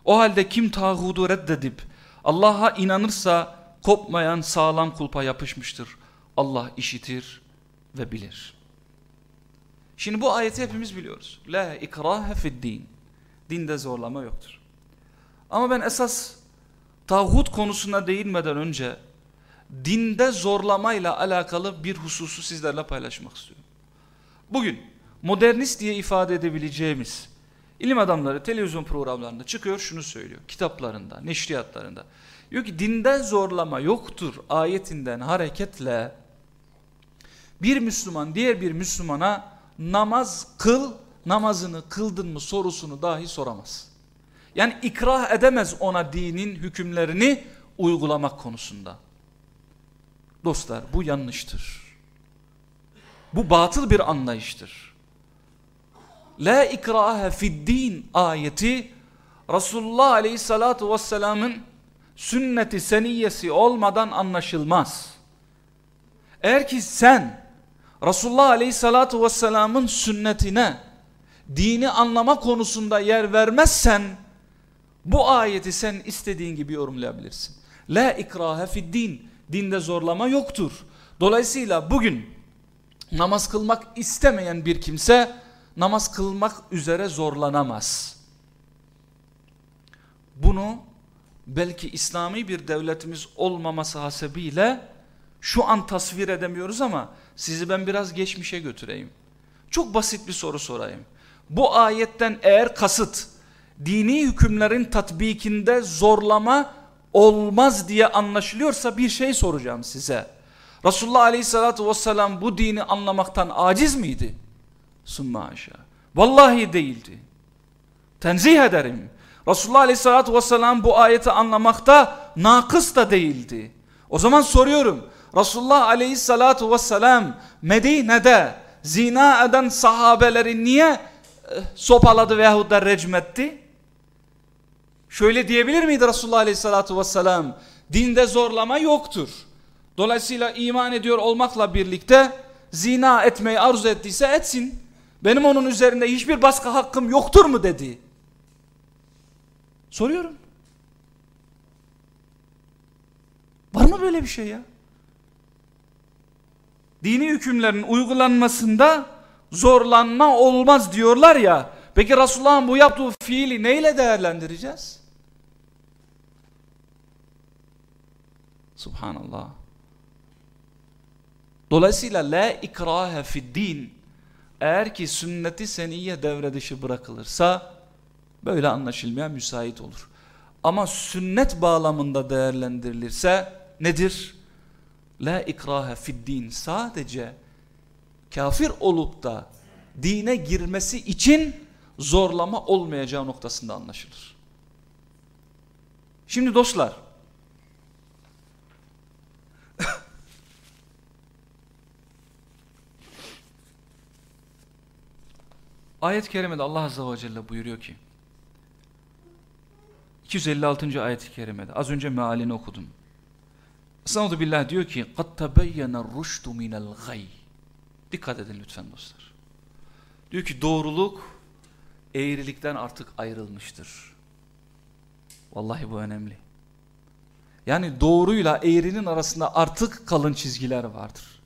O halde kim tağudu reddedip Allah'a inanırsa kopmayan sağlam kulpa yapışmıştır. Allah işitir ve bilir. Şimdi bu ayeti hepimiz biliyoruz. La ikrahe fid din. Dinde zorlama yoktur. Ama ben esas tağut konusuna değinmeden önce dinde zorlamayla alakalı bir hususu sizlerle paylaşmak istiyorum. Bugün modernist diye ifade edebileceğimiz ilim adamları televizyon programlarında çıkıyor şunu söylüyor. Kitaplarında, neşriyatlarında. Diyor ki dinden zorlama yoktur ayetinden hareketle bir Müslüman diğer bir Müslümana namaz kıl, namazını kıldın mı sorusunu dahi soramaz. Yani ikrah edemez ona dinin hükümlerini uygulamak konusunda. Dostlar bu yanlıştır. Bu batıl bir anlayıştır. La ikrahe fid din ayeti Resulullah aleyhissalatu vesselamın sünneti seniyesi olmadan anlaşılmaz. Eğer ki sen Resulullah aleyhissalatu vesselamın sünnetine dini anlama konusunda yer vermezsen bu ayeti sen istediğin gibi yorumlayabilirsin. La ikrahe fid din. Dinde zorlama yoktur. Dolayısıyla bugün namaz kılmak istemeyen bir kimse namaz kılmak üzere zorlanamaz. Bunu belki İslami bir devletimiz olmaması hasebiyle şu an tasvir edemiyoruz ama sizi ben biraz geçmişe götüreyim. Çok basit bir soru sorayım. Bu ayetten eğer kasıt dini hükümlerin tatbikinde zorlama olmaz diye anlaşılıyorsa bir şey soracağım size. Resulullah aleyhissalatü vesselam bu dini anlamaktan aciz miydi? Sümme aşağı. Vallahi değildi. Tenzih ederim. Resulullah aleyhissalatü vesselam bu ayeti anlamakta nakıs da değildi. O zaman soruyorum. Resulullah aleyhissalatü vesselam Medine'de zina eden sahabeleri niye e, sopaladı veyahut da recmetti? Şöyle diyebilir miydi Resulullah aleyhissalatü vesselam? Dinde zorlama yoktur. Dolayısıyla iman ediyor olmakla birlikte zina etmeyi arzu ettiyse etsin. Benim onun üzerinde hiçbir baskı hakkım yoktur mu dedi. Soruyorum. Var mı böyle bir şey ya? Dini hükümlerin uygulanmasında zorlanma olmaz diyorlar ya. Peki Resulullah'ın bu yaptığı fiili neyle değerlendireceğiz? Subhanallah. Dolayısıyla la ikrahe fid din eğer ki sünneti seniye devre dışı bırakılırsa böyle anlaşılmaya müsait olur. Ama sünnet bağlamında değerlendirilirse nedir? La ikrahe fid din sadece kafir olup da dine girmesi için zorlama olmayacağı noktasında anlaşılır. Şimdi dostlar Ayet-i kerimede Allah Azze ve Celle buyuruyor ki 256. ayet-i kerimede az önce mealini okudum. Estağfurullah billah diyor ki قَدْ تَبَيَّنَ الرُّشْدُ مِنَ الْغَيِّ Dikkat edin lütfen dostlar. Diyor ki doğruluk eğrilikten artık ayrılmıştır. Vallahi bu önemli. Yani doğruyla eğrinin arasında artık kalın çizgiler vardır.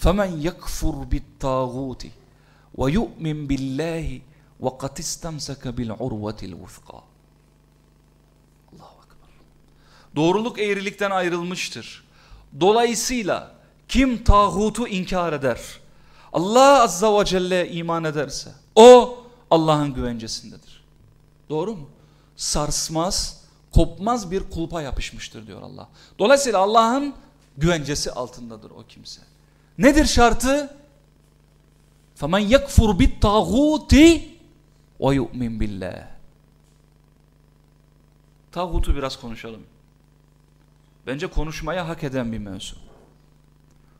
فَمَنْ يَكْفُرْ بِالْتَاغُوتِ وَيُؤْمِنْ بِاللّٰهِ وَقَدْ اِسْتَمْسَكَ بِالْعُرْوَةِ الْوُثْقَى Allahu Ekber. Doğruluk eğrilikten ayrılmıştır. Dolayısıyla kim tağutu inkar eder, Allah Azza ve Celle iman ederse o Allah'ın güvencesindedir. Doğru mu? Sarsmaz, kopmaz bir kulpa yapışmıştır diyor Allah. Dolayısıyla Allah'ın güvencesi altındadır o kimse. Nedir şartı? فَمَنْ يَكْفُرْ بِالْتَاغُوتِ وَيُؤْمِنْ بِاللّٰهِ Tağutu biraz konuşalım. Bence konuşmaya hak eden bir mevzu.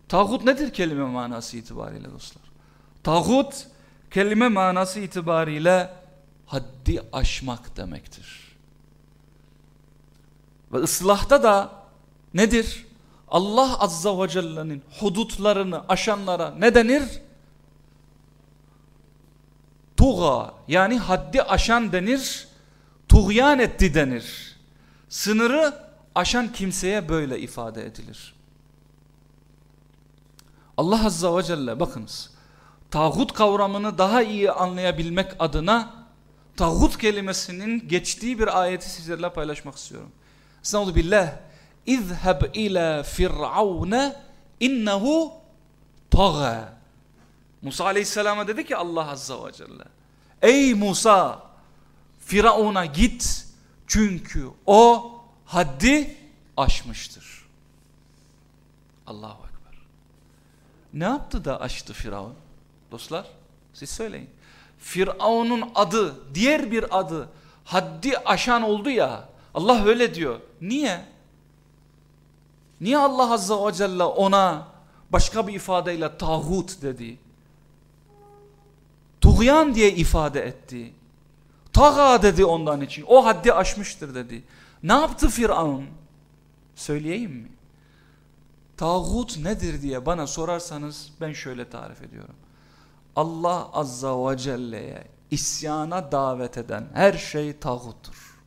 Tağut nedir kelime manası itibariyle dostlar? Tağut kelime manası itibariyle haddi aşmak demektir. Ve ıslahta da nedir? Allah Azza ve Celle'nin hudutlarını aşanlara ne denir? Tuğa yani haddi aşan denir, tuğyan etti denir. Sınırı aşan kimseye böyle ifade edilir. Allah Azza ve Celle bakınız tağut kavramını daha iyi anlayabilmek adına tağut kelimesinin geçtiği bir ayeti sizlerle paylaşmak istiyorum. Estağfurullah billah. İzheb ila firavne innehu taga. Musa aleyhisselama dedi ki Allah azza ve celle. Ey Musa Firavun'a git çünkü o haddi aşmıştır. Allahu Ekber. Ne yaptı da aştı Firavun? Dostlar siz söyleyin. Firavun'un adı diğer bir adı haddi aşan oldu ya Allah öyle diyor. Niye? Niye Allah Azza ve Celle ona başka bir ifadeyle tağut dedi? Tuğyan diye ifade etti. Taga dedi ondan için. O haddi aşmıştır dedi. Ne yaptı Firavun? Söyleyeyim mi? Tağut nedir diye bana sorarsanız ben şöyle tarif ediyorum. Allah Azza ve Celle'ye isyana davet eden her şey tağuttur.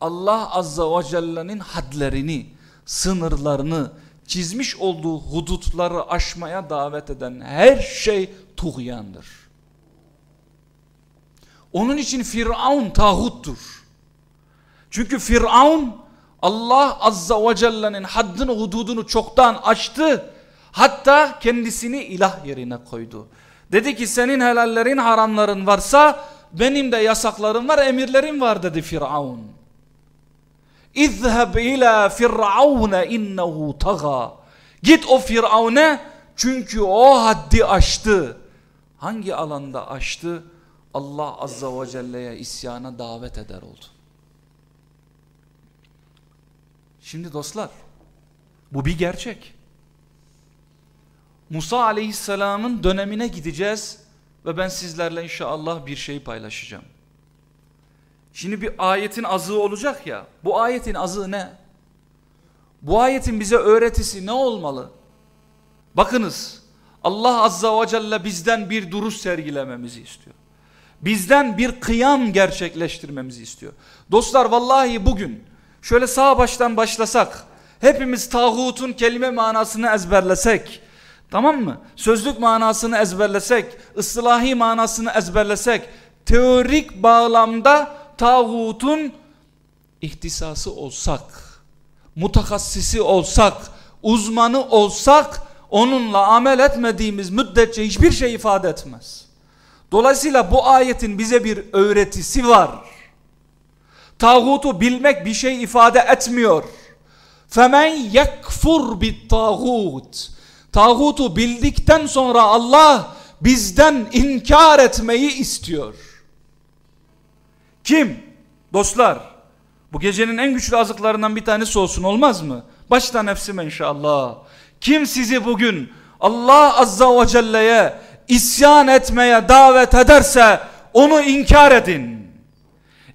Allah Azza ve Celle'nin hadlerini, sınırlarını, çizmiş olduğu hudutları aşmaya davet eden her şey tuğyandır. Onun için Firavun tağuttur. Çünkü Firavun Allah Azza ve Celle'nin haddini hududunu çoktan aştı. Hatta kendisini ilah yerine koydu. Dedi ki senin helallerin haramların varsa benim de yasaklarım var emirlerim var dedi Firavun. İzheb ila firavune innehu taga. Git o Firavun'e çünkü o haddi aştı. Hangi alanda aştı? Allah Azza ve Celle'ye isyana davet eder oldu. Şimdi dostlar bu bir gerçek. Musa Aleyhisselam'ın dönemine gideceğiz ve ben sizlerle inşallah bir şey paylaşacağım. Şimdi bir ayetin azığı olacak ya. Bu ayetin azığı ne? Bu ayetin bize öğretisi ne olmalı? Bakınız Allah Azza ve Celle bizden bir duruş sergilememizi istiyor. Bizden bir kıyam gerçekleştirmemizi istiyor. Dostlar vallahi bugün şöyle sağ baştan başlasak hepimiz tağutun kelime manasını ezberlesek tamam mı? Sözlük manasını ezberlesek, ıslahi manasını ezberlesek teorik bağlamda tağutun ihtisası olsak, mutakassisi olsak, uzmanı olsak onunla amel etmediğimiz müddetçe hiçbir şey ifade etmez. Dolayısıyla bu ayetin bize bir öğretisi var. Tağutu bilmek bir şey ifade etmiyor. Femen yekfur bit tağut. Tağutu bildikten sonra Allah bizden inkar etmeyi istiyor. Kim? Dostlar. Bu gecenin en güçlü azıklarından bir tanesi olsun olmaz mı? Başta nefsime inşallah. Kim sizi bugün Allah Azza ve Celle'ye isyan etmeye davet ederse onu inkar edin.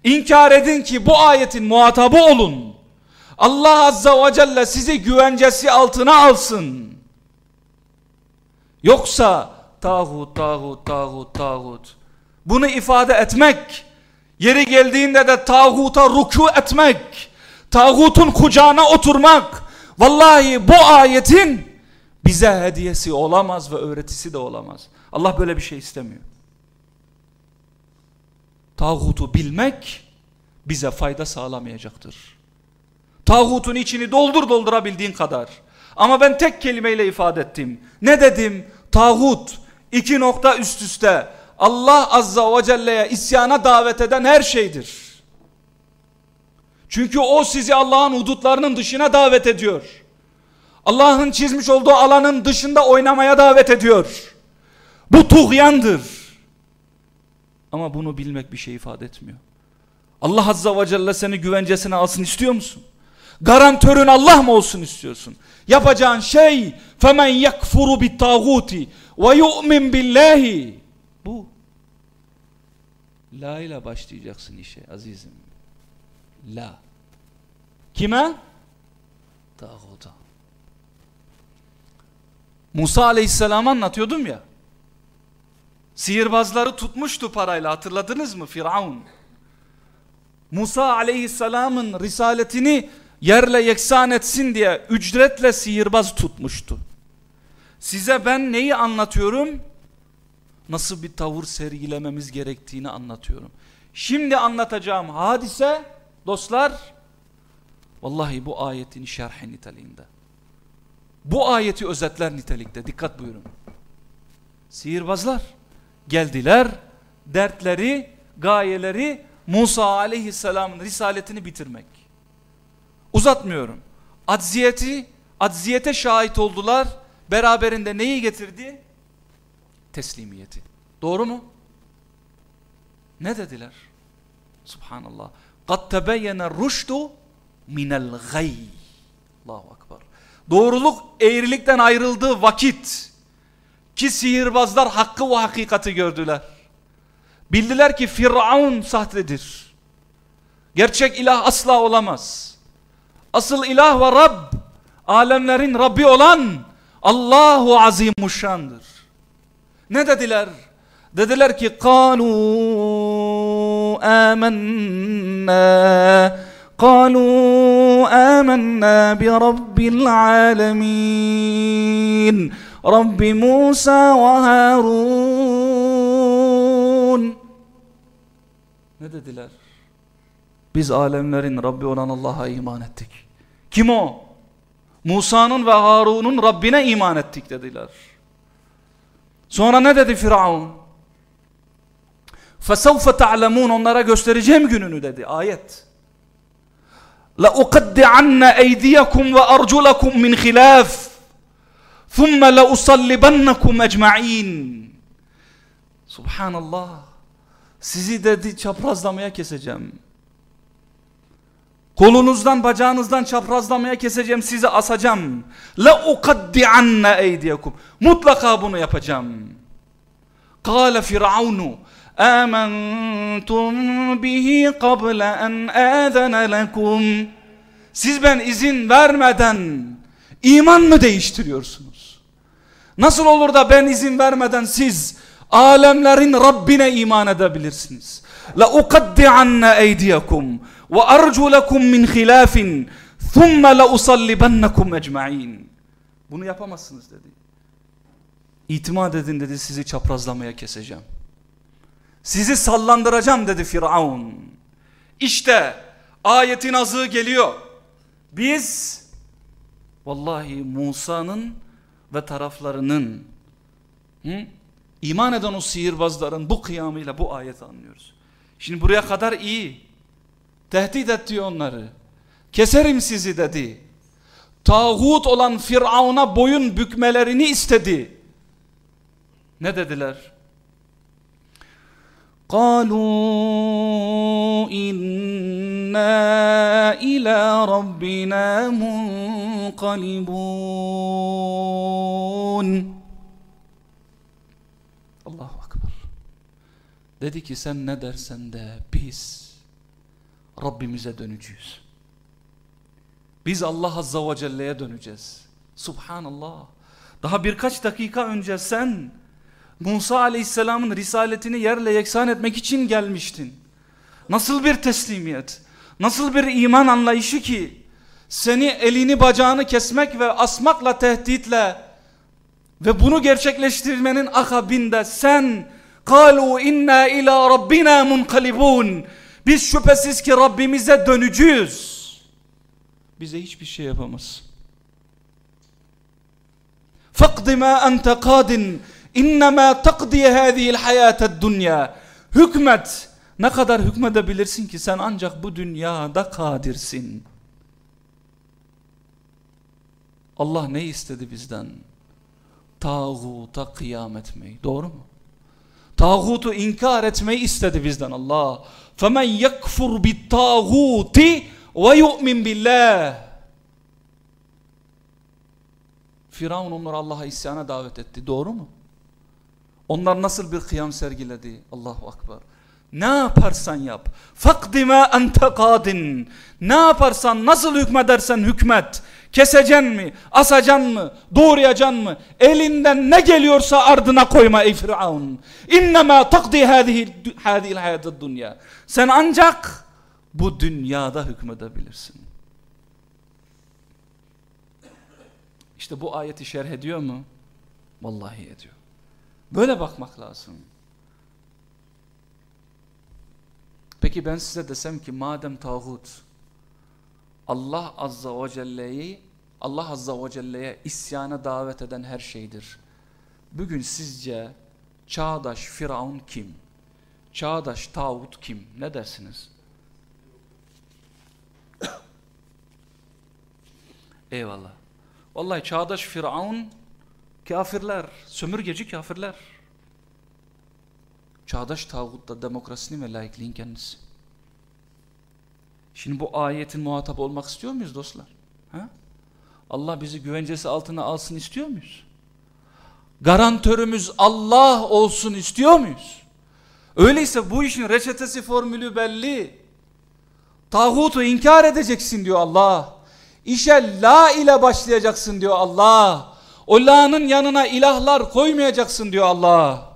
İnkar edin ki bu ayetin muhatabı olun. Allah Azza ve Celle sizi güvencesi altına alsın. Yoksa tağut, tağut, tağut, tağut. Bunu ifade etmek, yeri geldiğinde de tağuta ruku etmek, tağutun kucağına oturmak, vallahi bu ayetin bize hediyesi olamaz ve öğretisi de olamaz. Allah böyle bir şey istemiyor. Tağutu bilmek bize fayda sağlamayacaktır. Tağutun içini doldur doldurabildiğin kadar. Ama ben tek kelimeyle ifade ettim. Ne dedim? Tağut iki nokta üst üste Allah Azza ve Celle'ye isyana davet eden her şeydir. Çünkü o sizi Allah'ın hudutlarının dışına davet ediyor. Allah'ın çizmiş olduğu alanın dışında oynamaya davet ediyor. Bu tuğyandır. Ama bunu bilmek bir şey ifade etmiyor. Allah Azza ve Celle seni güvencesine alsın istiyor musun? Garantörün Allah mı olsun istiyorsun? Yapacağın şey femen yakfuru bit tağuti ve yu'min billahi. Bu. La ile başlayacaksın işe azizim. La. Kime? Tağuta. Musa aleyhisselam anlatıyordum ya. Sihirbazları tutmuştu parayla hatırladınız mı Firavun? Musa aleyhisselamın risaletini yerle yeksan etsin diye ücretle sihirbaz tutmuştu. Size ben neyi anlatıyorum? Nasıl bir tavır sergilememiz gerektiğini anlatıyorum. Şimdi anlatacağım hadise dostlar vallahi bu ayetin şerhi niteliğinde. Bu ayeti özetler nitelikte dikkat buyurun. Sihirbazlar geldiler dertleri gayeleri Musa aleyhisselamın risaletini bitirmek. Uzatmıyorum. Acziyeti, acziyete şahit oldular. Beraberinde neyi getirdi? Teslimiyeti. Doğru mu? Ne dediler? Subhanallah. قَدْ تَبَيَّنَ الرُّشْدُ مِنَ الْغَيِّ Allahu Akbar. Doğruluk eğrilikten ayrıldığı vakit ki sihirbazlar hakkı ve hakikati gördüler. Bildiler ki Firavun sahtedir. Gerçek ilah asla olamaz. Asıl ilah ve Rab, alemlerin Rabbi olan Allahu Azimuşşan'dır. Ne dediler? Dediler ki kanu amennâ قالوا آمنا برب العالمين رب موسى وهارون Ne dediler? Biz alemlerin Rabbi olan Allah'a iman ettik. Kim o? Musa'nın ve Harun'un Rabbine iman ettik dediler. Sonra ne dedi Firavun? فَسَوْفَ تَعْلَمُونَ Onlara göstereceğim gününü dedi ayet. لَاُقَدِّعَنَّ اَيْدِيَكُمْ وَاَرْجُلَكُمْ مِنْ خِلَافٍ ثُمَّ لَاُصَلِّبَنَّكُمْ اَجْمَعِينَ Subhanallah. Sizi dedi çaprazlamaya keseceğim. Kolunuzdan bacağınızdan çaprazlamaya keseceğim sizi asacağım. La ukaddi'anna eydiyekum. Mutlaka bunu yapacağım. Kale firavunu آمنتم bihi قبل أن آذن لكم Siz ben izin vermeden iman mı değiştiriyorsunuz? Nasıl olur da ben izin vermeden siz alemlerin Rabbine iman edebilirsiniz? La uqaddi'anna eydiyakum ve arjulakum min khilafin thumma la usallibannakum ecmaîn. Bunu yapamazsınız dedi. İtimat edin dedi sizi çaprazlamaya keseceğim. Sizi sallandıracağım dedi Firavun. İşte ayetin azığı geliyor. Biz vallahi Musa'nın ve taraflarının hı, iman eden o sihirbazların bu kıyamıyla bu ayeti anlıyoruz. Şimdi buraya kadar iyi. Tehdit etti onları. Keserim sizi dedi. Tağut olan Firavun'a boyun bükmelerini istedi. Ne dediler? قالوا إنا إلى ربنا منقلبون Allahu Akbar. Dedi ki sen ne dersen de biz Rabbimize döneceğiz. Biz Allah Azza ve Celle'ye döneceğiz. Subhanallah. Daha birkaç dakika önce sen Musa Aleyhisselam'ın risaletini yerle yeksan etmek için gelmiştin. Nasıl bir teslimiyet, nasıl bir iman anlayışı ki seni elini bacağını kesmek ve asmakla tehditle ve bunu gerçekleştirmenin akabinde sen kalu inna ila rabbina munqalibun biz şüphesiz ki Rabbimize dönücüyüz. Bize hiçbir şey yapamaz. Fakdi ma ente kadin İnnemâ takdiye hâzihil hayâted dünya. Hükmet. Ne kadar hükmedebilirsin ki sen ancak bu dünyada kadirsin. Allah ne istedi bizden? Tağuta kıyam etmeyi. Doğru mu? Tağutu inkar etmeyi istedi bizden Allah. فَمَنْ يَكْفُرْ بِالْتَاغُوتِ وَيُؤْمِنْ بِاللّٰهِ Firavun onları Allah'a isyana davet etti. Doğru mu? Onlar nasıl bir kıyam sergiledi? Allahu Akbar. Ne yaparsan yap. Fakdime ente kadin. Ne yaparsan nasıl hükmedersen hükmet. Keseceksin mi? Asacaksın mı? Doğrayacaksın mı? Elinden ne geliyorsa ardına koyma ey Firavun. İnnemâ takdi hâzihil hayatı dünya. Sen ancak bu dünyada hükmedebilirsin. İşte bu ayeti şerh ediyor mu? Vallahi ediyor. Böyle bakmak lazım. Peki ben size desem ki madem tağut Allah Azza ve Celle'yi Allah Azza ve Celle'ye isyana davet eden her şeydir. Bugün sizce çağdaş Firavun kim? Çağdaş tağut kim? Ne dersiniz? Eyvallah. Vallahi çağdaş Firavun Kafirler, sömürgeci kafirler. Çağdaş tağutta demokrasinin ve laikliğin kendisi. Şimdi bu ayetin muhatap olmak istiyor muyuz dostlar? Ha? Allah bizi güvencesi altına alsın istiyor muyuz? Garantörümüz Allah olsun istiyor muyuz? Öyleyse bu işin reçetesi formülü belli. Tağutu inkar edeceksin diyor Allah. İşe la ile başlayacaksın diyor Allah. O la'nın yanına ilahlar koymayacaksın diyor Allah.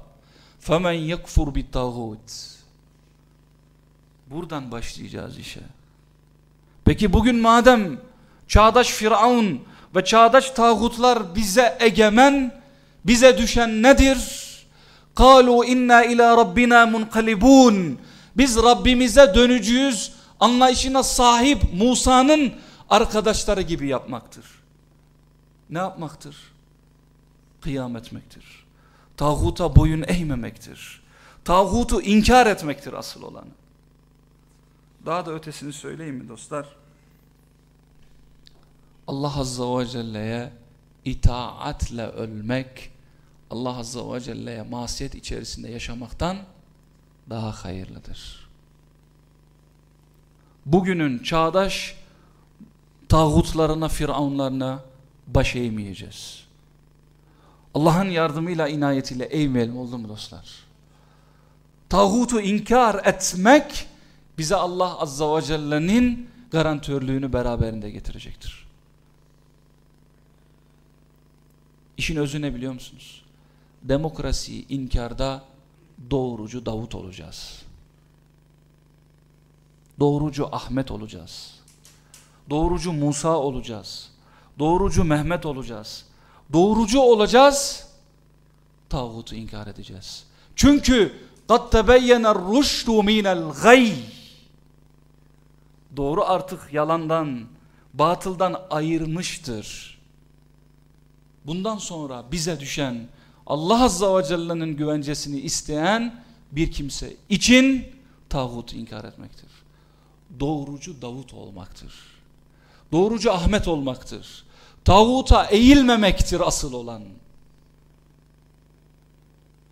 Femen yekfur bit tağut. Buradan başlayacağız işe. Peki bugün madem çağdaş Firavun ve çağdaş tağutlar bize egemen, bize düşen nedir? Kalu inna ila rabbina munqalibun. Biz Rabbimize dönücüyüz. Anlayışına sahip Musa'nın arkadaşları gibi yapmaktır. Ne yapmaktır? Kıyam etmektir. Tağuta boyun eğmemektir. Tağutu inkar etmektir asıl olanı. Daha da ötesini söyleyeyim mi dostlar? Allah Azza ve Celle'ye itaatle ölmek, Allah Azza ve Celle'ye masiyet içerisinde yaşamaktan daha hayırlıdır. Bugünün çağdaş tağutlarına, firavunlarına baş eğmeyeceğiz. Allah'ın yardımıyla, inayetiyle eğmeyelim oldu mu dostlar? Tağutu inkar etmek bize Allah Azza ve Celle'nin garantörlüğünü beraberinde getirecektir. İşin özü ne biliyor musunuz? Demokrasi inkarda doğrucu Davut olacağız. Doğrucu Ahmet olacağız. Doğrucu Musa olacağız. Doğrucu Mehmet olacağız Doğrucu olacağız. Tağutu inkar edeceğiz. Çünkü قَدْ تَبَيَّنَ الرُّشْدُ مِنَ الْغَيِّ Doğru artık yalandan, batıldan ayırmıştır. Bundan sonra bize düşen Allah Azza ve Celle'nin güvencesini isteyen bir kimse için tağut inkar etmektir. Doğrucu Davut olmaktır. Doğrucu Ahmet olmaktır. Tağuta eğilmemektir asıl olan.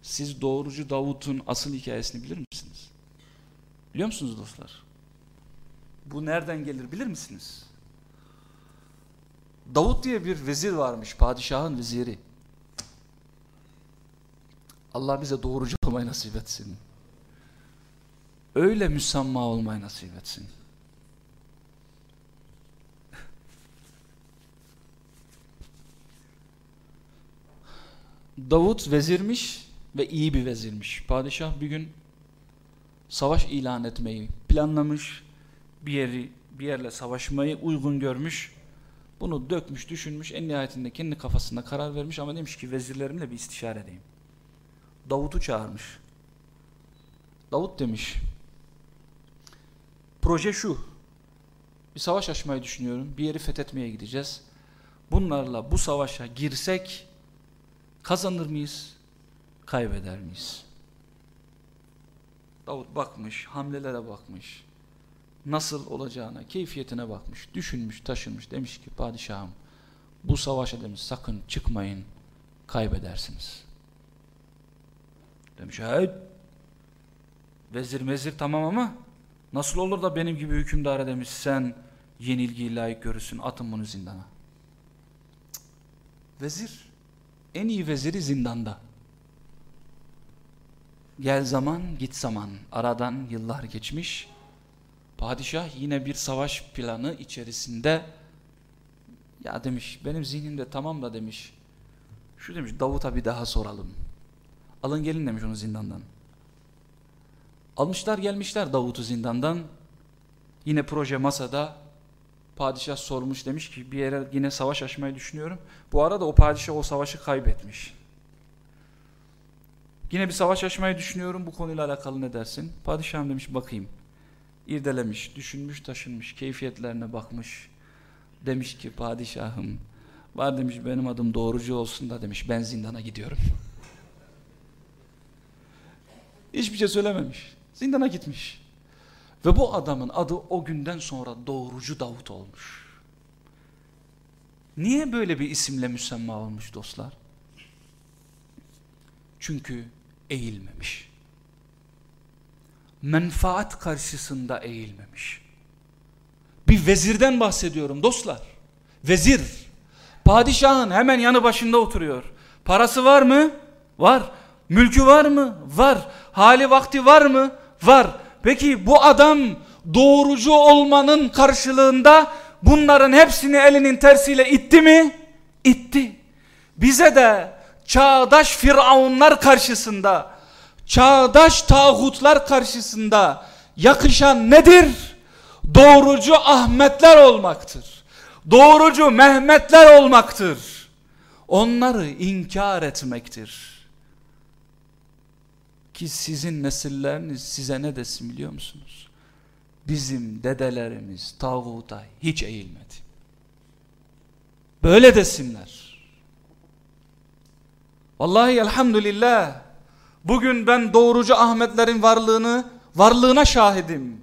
Siz doğrucu Davut'un asıl hikayesini bilir misiniz? Biliyor musunuz dostlar? Bu nereden gelir bilir misiniz? Davut diye bir vezir varmış, padişahın veziri. Allah bize doğrucu olmayı nasip etsin. Öyle müsamma olmayı nasip etsin. Davut vezirmiş ve iyi bir vezirmiş. Padişah bir gün savaş ilan etmeyi planlamış. Bir yeri bir yerle savaşmayı uygun görmüş. Bunu dökmüş, düşünmüş. En nihayetinde kendi kafasında karar vermiş ama demiş ki vezirlerimle bir istişare edeyim. Davut'u çağırmış. Davut demiş. Proje şu. Bir savaş açmayı düşünüyorum. Bir yeri fethetmeye gideceğiz. Bunlarla bu savaşa girsek kazanır mıyız? Kaybeder miyiz? Davut bakmış, hamlelere bakmış. Nasıl olacağına, keyfiyetine bakmış, düşünmüş, taşınmış. Demiş ki padişahım bu savaşa demiş sakın çıkmayın, kaybedersiniz. Demiş hayır. Vezir mezir tamam ama nasıl olur da benim gibi hükümdara demiş sen yenilgiyi layık görürsün atın bunu zindana. Cık. Vezir en iyi veziri zindanda. Gel zaman git zaman aradan yıllar geçmiş. Padişah yine bir savaş planı içerisinde ya demiş benim zihnimde tamam da demiş şu demiş Davut'a bir daha soralım. Alın gelin demiş onu zindandan. Almışlar gelmişler Davut'u zindandan. Yine proje masada. Padişah sormuş demiş ki bir yere yine savaş açmayı düşünüyorum. Bu arada o padişah o savaşı kaybetmiş. Yine bir savaş açmayı düşünüyorum bu konuyla alakalı ne dersin? Padişahım demiş bakayım. İrdelemiş, düşünmüş, taşınmış, keyfiyetlerine bakmış. Demiş ki padişahım var demiş benim adım doğrucu olsun da demiş ben zindana gidiyorum. Hiçbir şey söylememiş. Zindana gitmiş. Ve bu adamın adı o günden sonra doğrucu Davut olmuş. Niye böyle bir isimle müsemma olmuş dostlar? Çünkü eğilmemiş. Menfaat karşısında eğilmemiş. Bir vezirden bahsediyorum dostlar. Vezir. Padişahın hemen yanı başında oturuyor. Parası var mı? Var. Mülkü var mı? Var. Hali vakti var mı? Var. Peki bu adam doğrucu olmanın karşılığında bunların hepsini elinin tersiyle itti mi? İtti. Bize de çağdaş firavunlar karşısında, çağdaş tağutlar karşısında yakışan nedir? doğrucu Ahmetler olmaktır. Doğrucu Mehmetler olmaktır. Onları inkar etmektir. Ki sizin nesilleriniz size ne desin biliyor musunuz? Bizim dedelerimiz tağuta hiç eğilmedi. Böyle desinler. Vallahi elhamdülillah bugün ben doğrucu Ahmetlerin varlığını varlığına şahidim.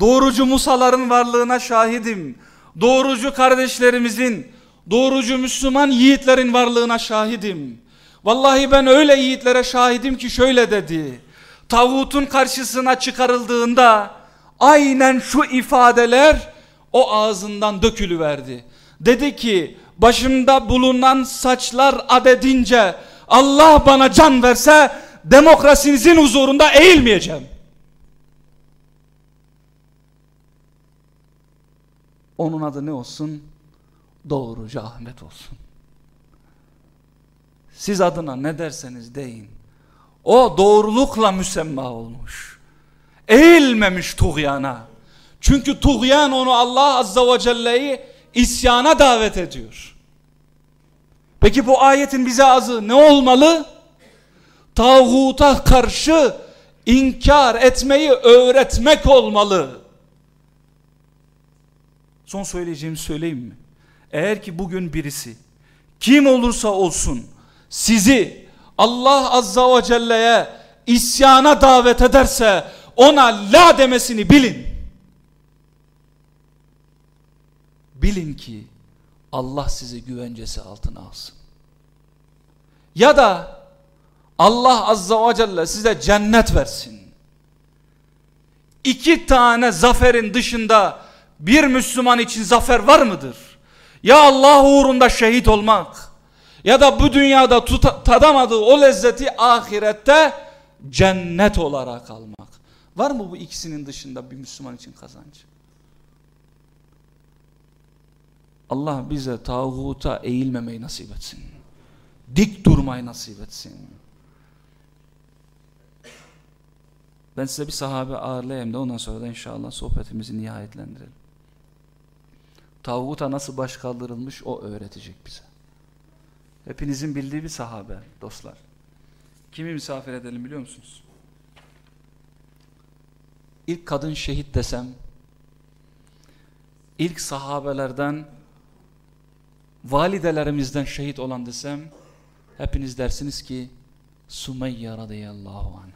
Doğrucu Musaların varlığına şahidim. Doğrucu kardeşlerimizin, doğrucu Müslüman yiğitlerin varlığına şahidim. Vallahi ben öyle yiğitlere şahidim ki şöyle dedi. Tağutun karşısına çıkarıldığında aynen şu ifadeler o ağzından dökülüverdi. Dedi ki başımda bulunan saçlar adedince Allah bana can verse demokrasinizin huzurunda eğilmeyeceğim. Onun adı ne olsun? Doğrucu Ahmet olsun. Siz adına ne derseniz deyin. O doğrulukla müsemma olmuş. Eğilmemiş tuğyana. Çünkü tuğyan onu Allah Azza ve Celle'yi isyana davet ediyor. Peki bu ayetin bize azı ne olmalı? Tağuta karşı inkar etmeyi öğretmek olmalı. Son söyleyeceğimi söyleyeyim mi? Eğer ki bugün birisi kim olursa olsun sizi Allah Azza ve Celle'ye isyana davet ederse ona la demesini bilin. Bilin ki Allah sizi güvencesi altına alsın. Ya da Allah Azza ve Celle size cennet versin. İki tane zaferin dışında bir Müslüman için zafer var mıdır? Ya Allah uğrunda şehit olmak ya da bu dünyada tadamadığı o lezzeti ahirette cennet olarak almak. Var mı bu ikisinin dışında bir Müslüman için kazancı? Allah bize tağuta eğilmemeyi nasip etsin. Dik durmayı nasip etsin. Ben size bir sahabe ağırlayayım da ondan sonra da inşallah sohbetimizi nihayetlendirelim. Tağuta nasıl baş kaldırılmış o öğretecek bize. Hepinizin bildiği bir sahabe dostlar. Kimi misafir edelim biliyor musunuz? İlk kadın şehit desem, ilk sahabelerden, validelerimizden şehit olan desem, hepiniz dersiniz ki, Sümeyye radıyallahu anh.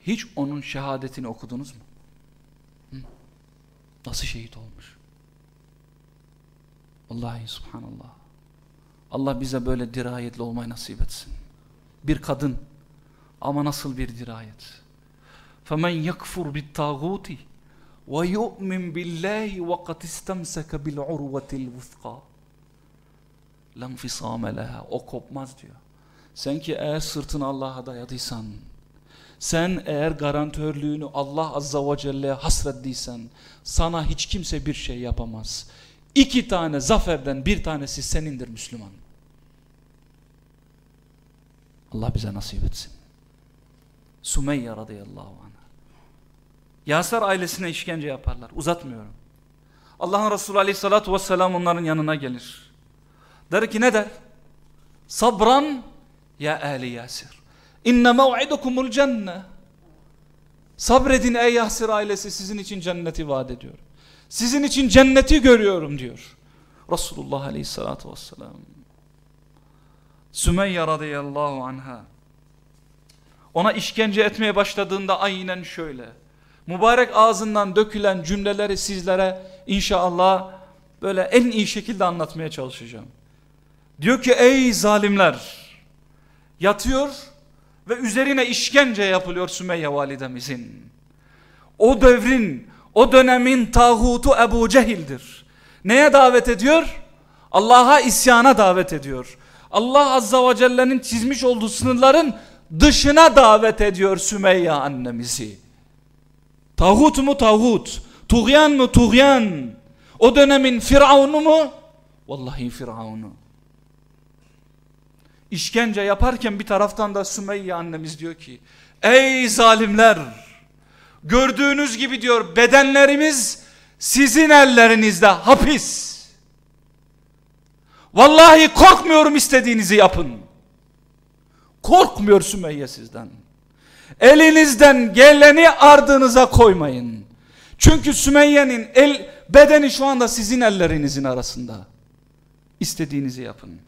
Hiç onun şehadetini okudunuz mu? Hı? Nasıl şehit olmuş? Vallahi subhanallah. Allah bize böyle dirayetli olmayı nasip etsin. Bir kadın ama nasıl bir dirayet. فَمَنْ يَكْفُرْ بِالتَّاغُوتِ وَيُؤْمِنْ بِاللّٰهِ وَقَدْ اِسْتَمْسَكَ بِالْعُرْوَةِ الْوُثْقَى لَنْفِصَامَ لَهَا O kopmaz diyor. Sen ki eğer sırtını Allah'a dayadıysan, sen eğer garantörlüğünü Allah Azza ve Celle'ye hasrettiysen, sana hiç kimse bir şey yapamaz. İki tane zaferden bir tanesi senindir Müslüman. Allah bize nasip etsin. Sümeyye radıyallahu anh. Yasar ailesine işkence yaparlar. Uzatmıyorum. Allah'ın Resulü aleyhissalatü vesselam onların yanına gelir. Der ki ne der? Sabran ya ehli Yasir. İnne mev'idukumul cenne. Sabredin ey Yasir ailesi sizin için cenneti vaat ediyor. Sizin için cenneti görüyorum diyor. Resulullah aleyhissalatü vesselam. Sümeyye radıyallahu anha. Ona işkence etmeye başladığında aynen şöyle. Mübarek ağzından dökülen cümleleri sizlere inşallah böyle en iyi şekilde anlatmaya çalışacağım. Diyor ki ey zalimler yatıyor ve üzerine işkence yapılıyor Sümeyye validemizin. O devrin, o dönemin tağutu Ebu Cehil'dir. Neye davet ediyor? Allah'a isyana davet ediyor. Allah Azza ve Celle'nin çizmiş olduğu sınırların dışına davet ediyor Sümeyye annemizi. Tağut mu tağut? Tuğyan mı tuğyan? O dönemin Firavunu mu? Vallahi Firavunu. İşkence yaparken bir taraftan da Sümeyye annemiz diyor ki Ey zalimler! Gördüğünüz gibi diyor bedenlerimiz sizin ellerinizde hapis. Vallahi korkmuyorum istediğinizi yapın. Korkmuyor Sümeyye sizden. Elinizden geleni ardınıza koymayın. Çünkü Sümeyye'nin el, bedeni şu anda sizin ellerinizin arasında. İstediğinizi yapın.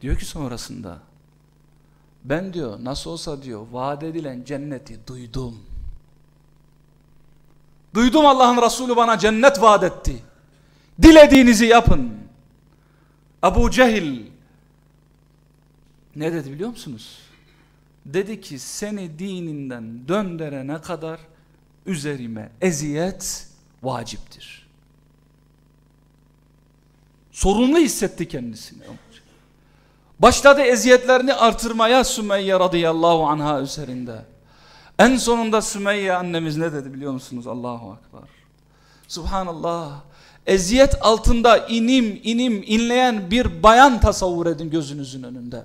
Diyor ki sonrasında ben diyor nasıl olsa diyor vaat edilen cenneti duydum. Duydum Allah'ın Resulü bana cennet vaat etti. Dilediğinizi yapın. Abu Cehil ne dedi biliyor musunuz? Dedi ki seni dininden döndürene kadar üzerime eziyet vaciptir. Sorumlu hissetti kendisini. Başladı eziyetlerini artırmaya Sümeyye radıyallahu anha üzerinde. En sonunda Sümeyye annemiz ne dedi biliyor musunuz? Allahu Akbar. Subhanallah. Eziyet altında inim inim inleyen bir bayan tasavvur edin gözünüzün önünde.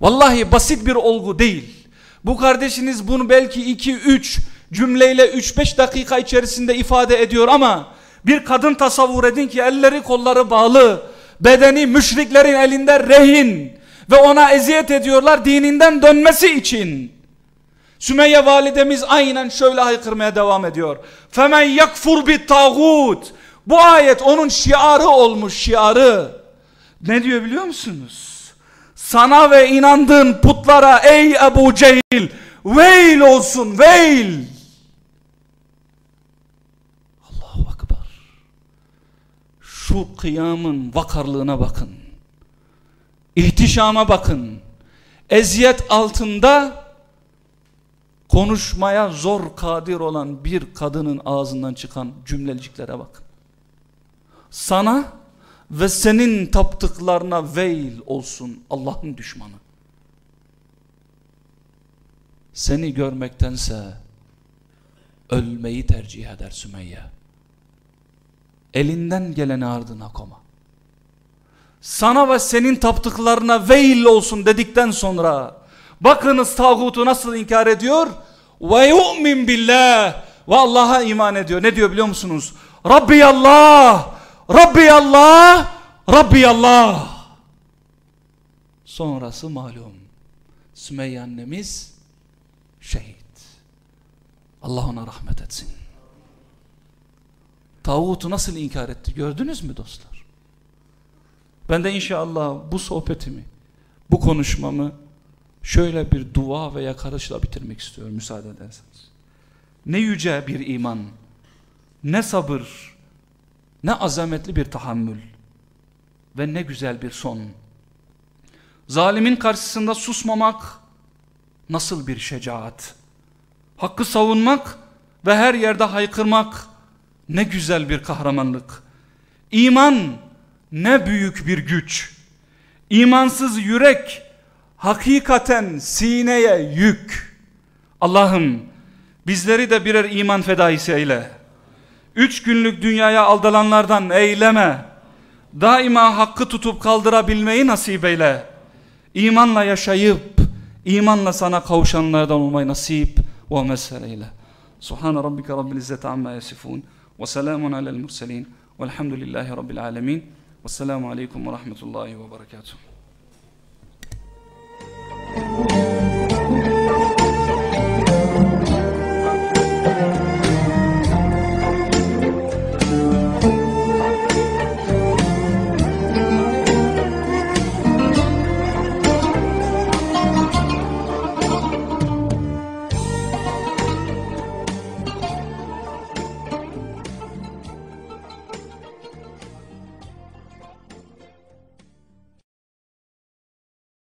Vallahi basit bir olgu değil. Bu kardeşiniz bunu belki 2-3 cümleyle 3-5 dakika içerisinde ifade ediyor ama bir kadın tasavvur edin ki elleri kolları bağlı, bedeni müşriklerin elinde rehin ve ona eziyet ediyorlar dininden dönmesi için. Sümeyye validemiz aynen şöyle haykırmaya devam ediyor. Femen yakfur bit tağut. Bu ayet onun şiarı olmuş şiarı. Ne diyor biliyor musunuz? Sana ve inandığın putlara ey Ebu Cehil veil olsun veil. Allahu Akbar. Şu kıyamın vakarlığına bakın. İhtişama bakın. Eziyet altında konuşmaya zor kadir olan bir kadının ağzından çıkan cümleciklere bakın. Sana ve senin taptıklarına veil olsun Allah'ın düşmanı. Seni görmektense ölmeyi tercih eder Sümeyye. Elinden geleni ardına koma. Sana ve senin taptıklarına veil olsun dedikten sonra bakınız tağutu nasıl inkar ediyor? Ve yu'min billah ve Allah'a iman ediyor. Ne diyor biliyor musunuz? Rabbi Allah Rabbi Allah, Rabbi Allah. Sonrası malum. Sümeyye annemiz şehit. Allah ona rahmet etsin. Tağutu nasıl inkar etti gördünüz mü dostlar? Ben de inşallah bu sohbetimi, bu konuşmamı şöyle bir dua ve yakarışla bitirmek istiyorum müsaade ederseniz. Ne yüce bir iman, ne sabır, ne azametli bir tahammül ve ne güzel bir son. Zalimin karşısında susmamak nasıl bir şecaat. Hakkı savunmak ve her yerde haykırmak ne güzel bir kahramanlık. İman ne büyük bir güç. İmansız yürek hakikaten sineye yük. Allah'ım bizleri de birer iman fedaisi eyle. Üç günlük dünyaya aldalanlardan eyleme. Daima hakkı tutup kaldırabilmeyi nasip eyle. İmanla yaşayıp, imanla sana kavuşanlardan olmayı nasip ve meseleyle. Subhan rabbike rabbil izzeti amma yasifun. Ve selamun alel murselin. Velhamdülillahi rabbil alemin. Vesselamu aleyküm ve rahmetullahi ve berekatuhu.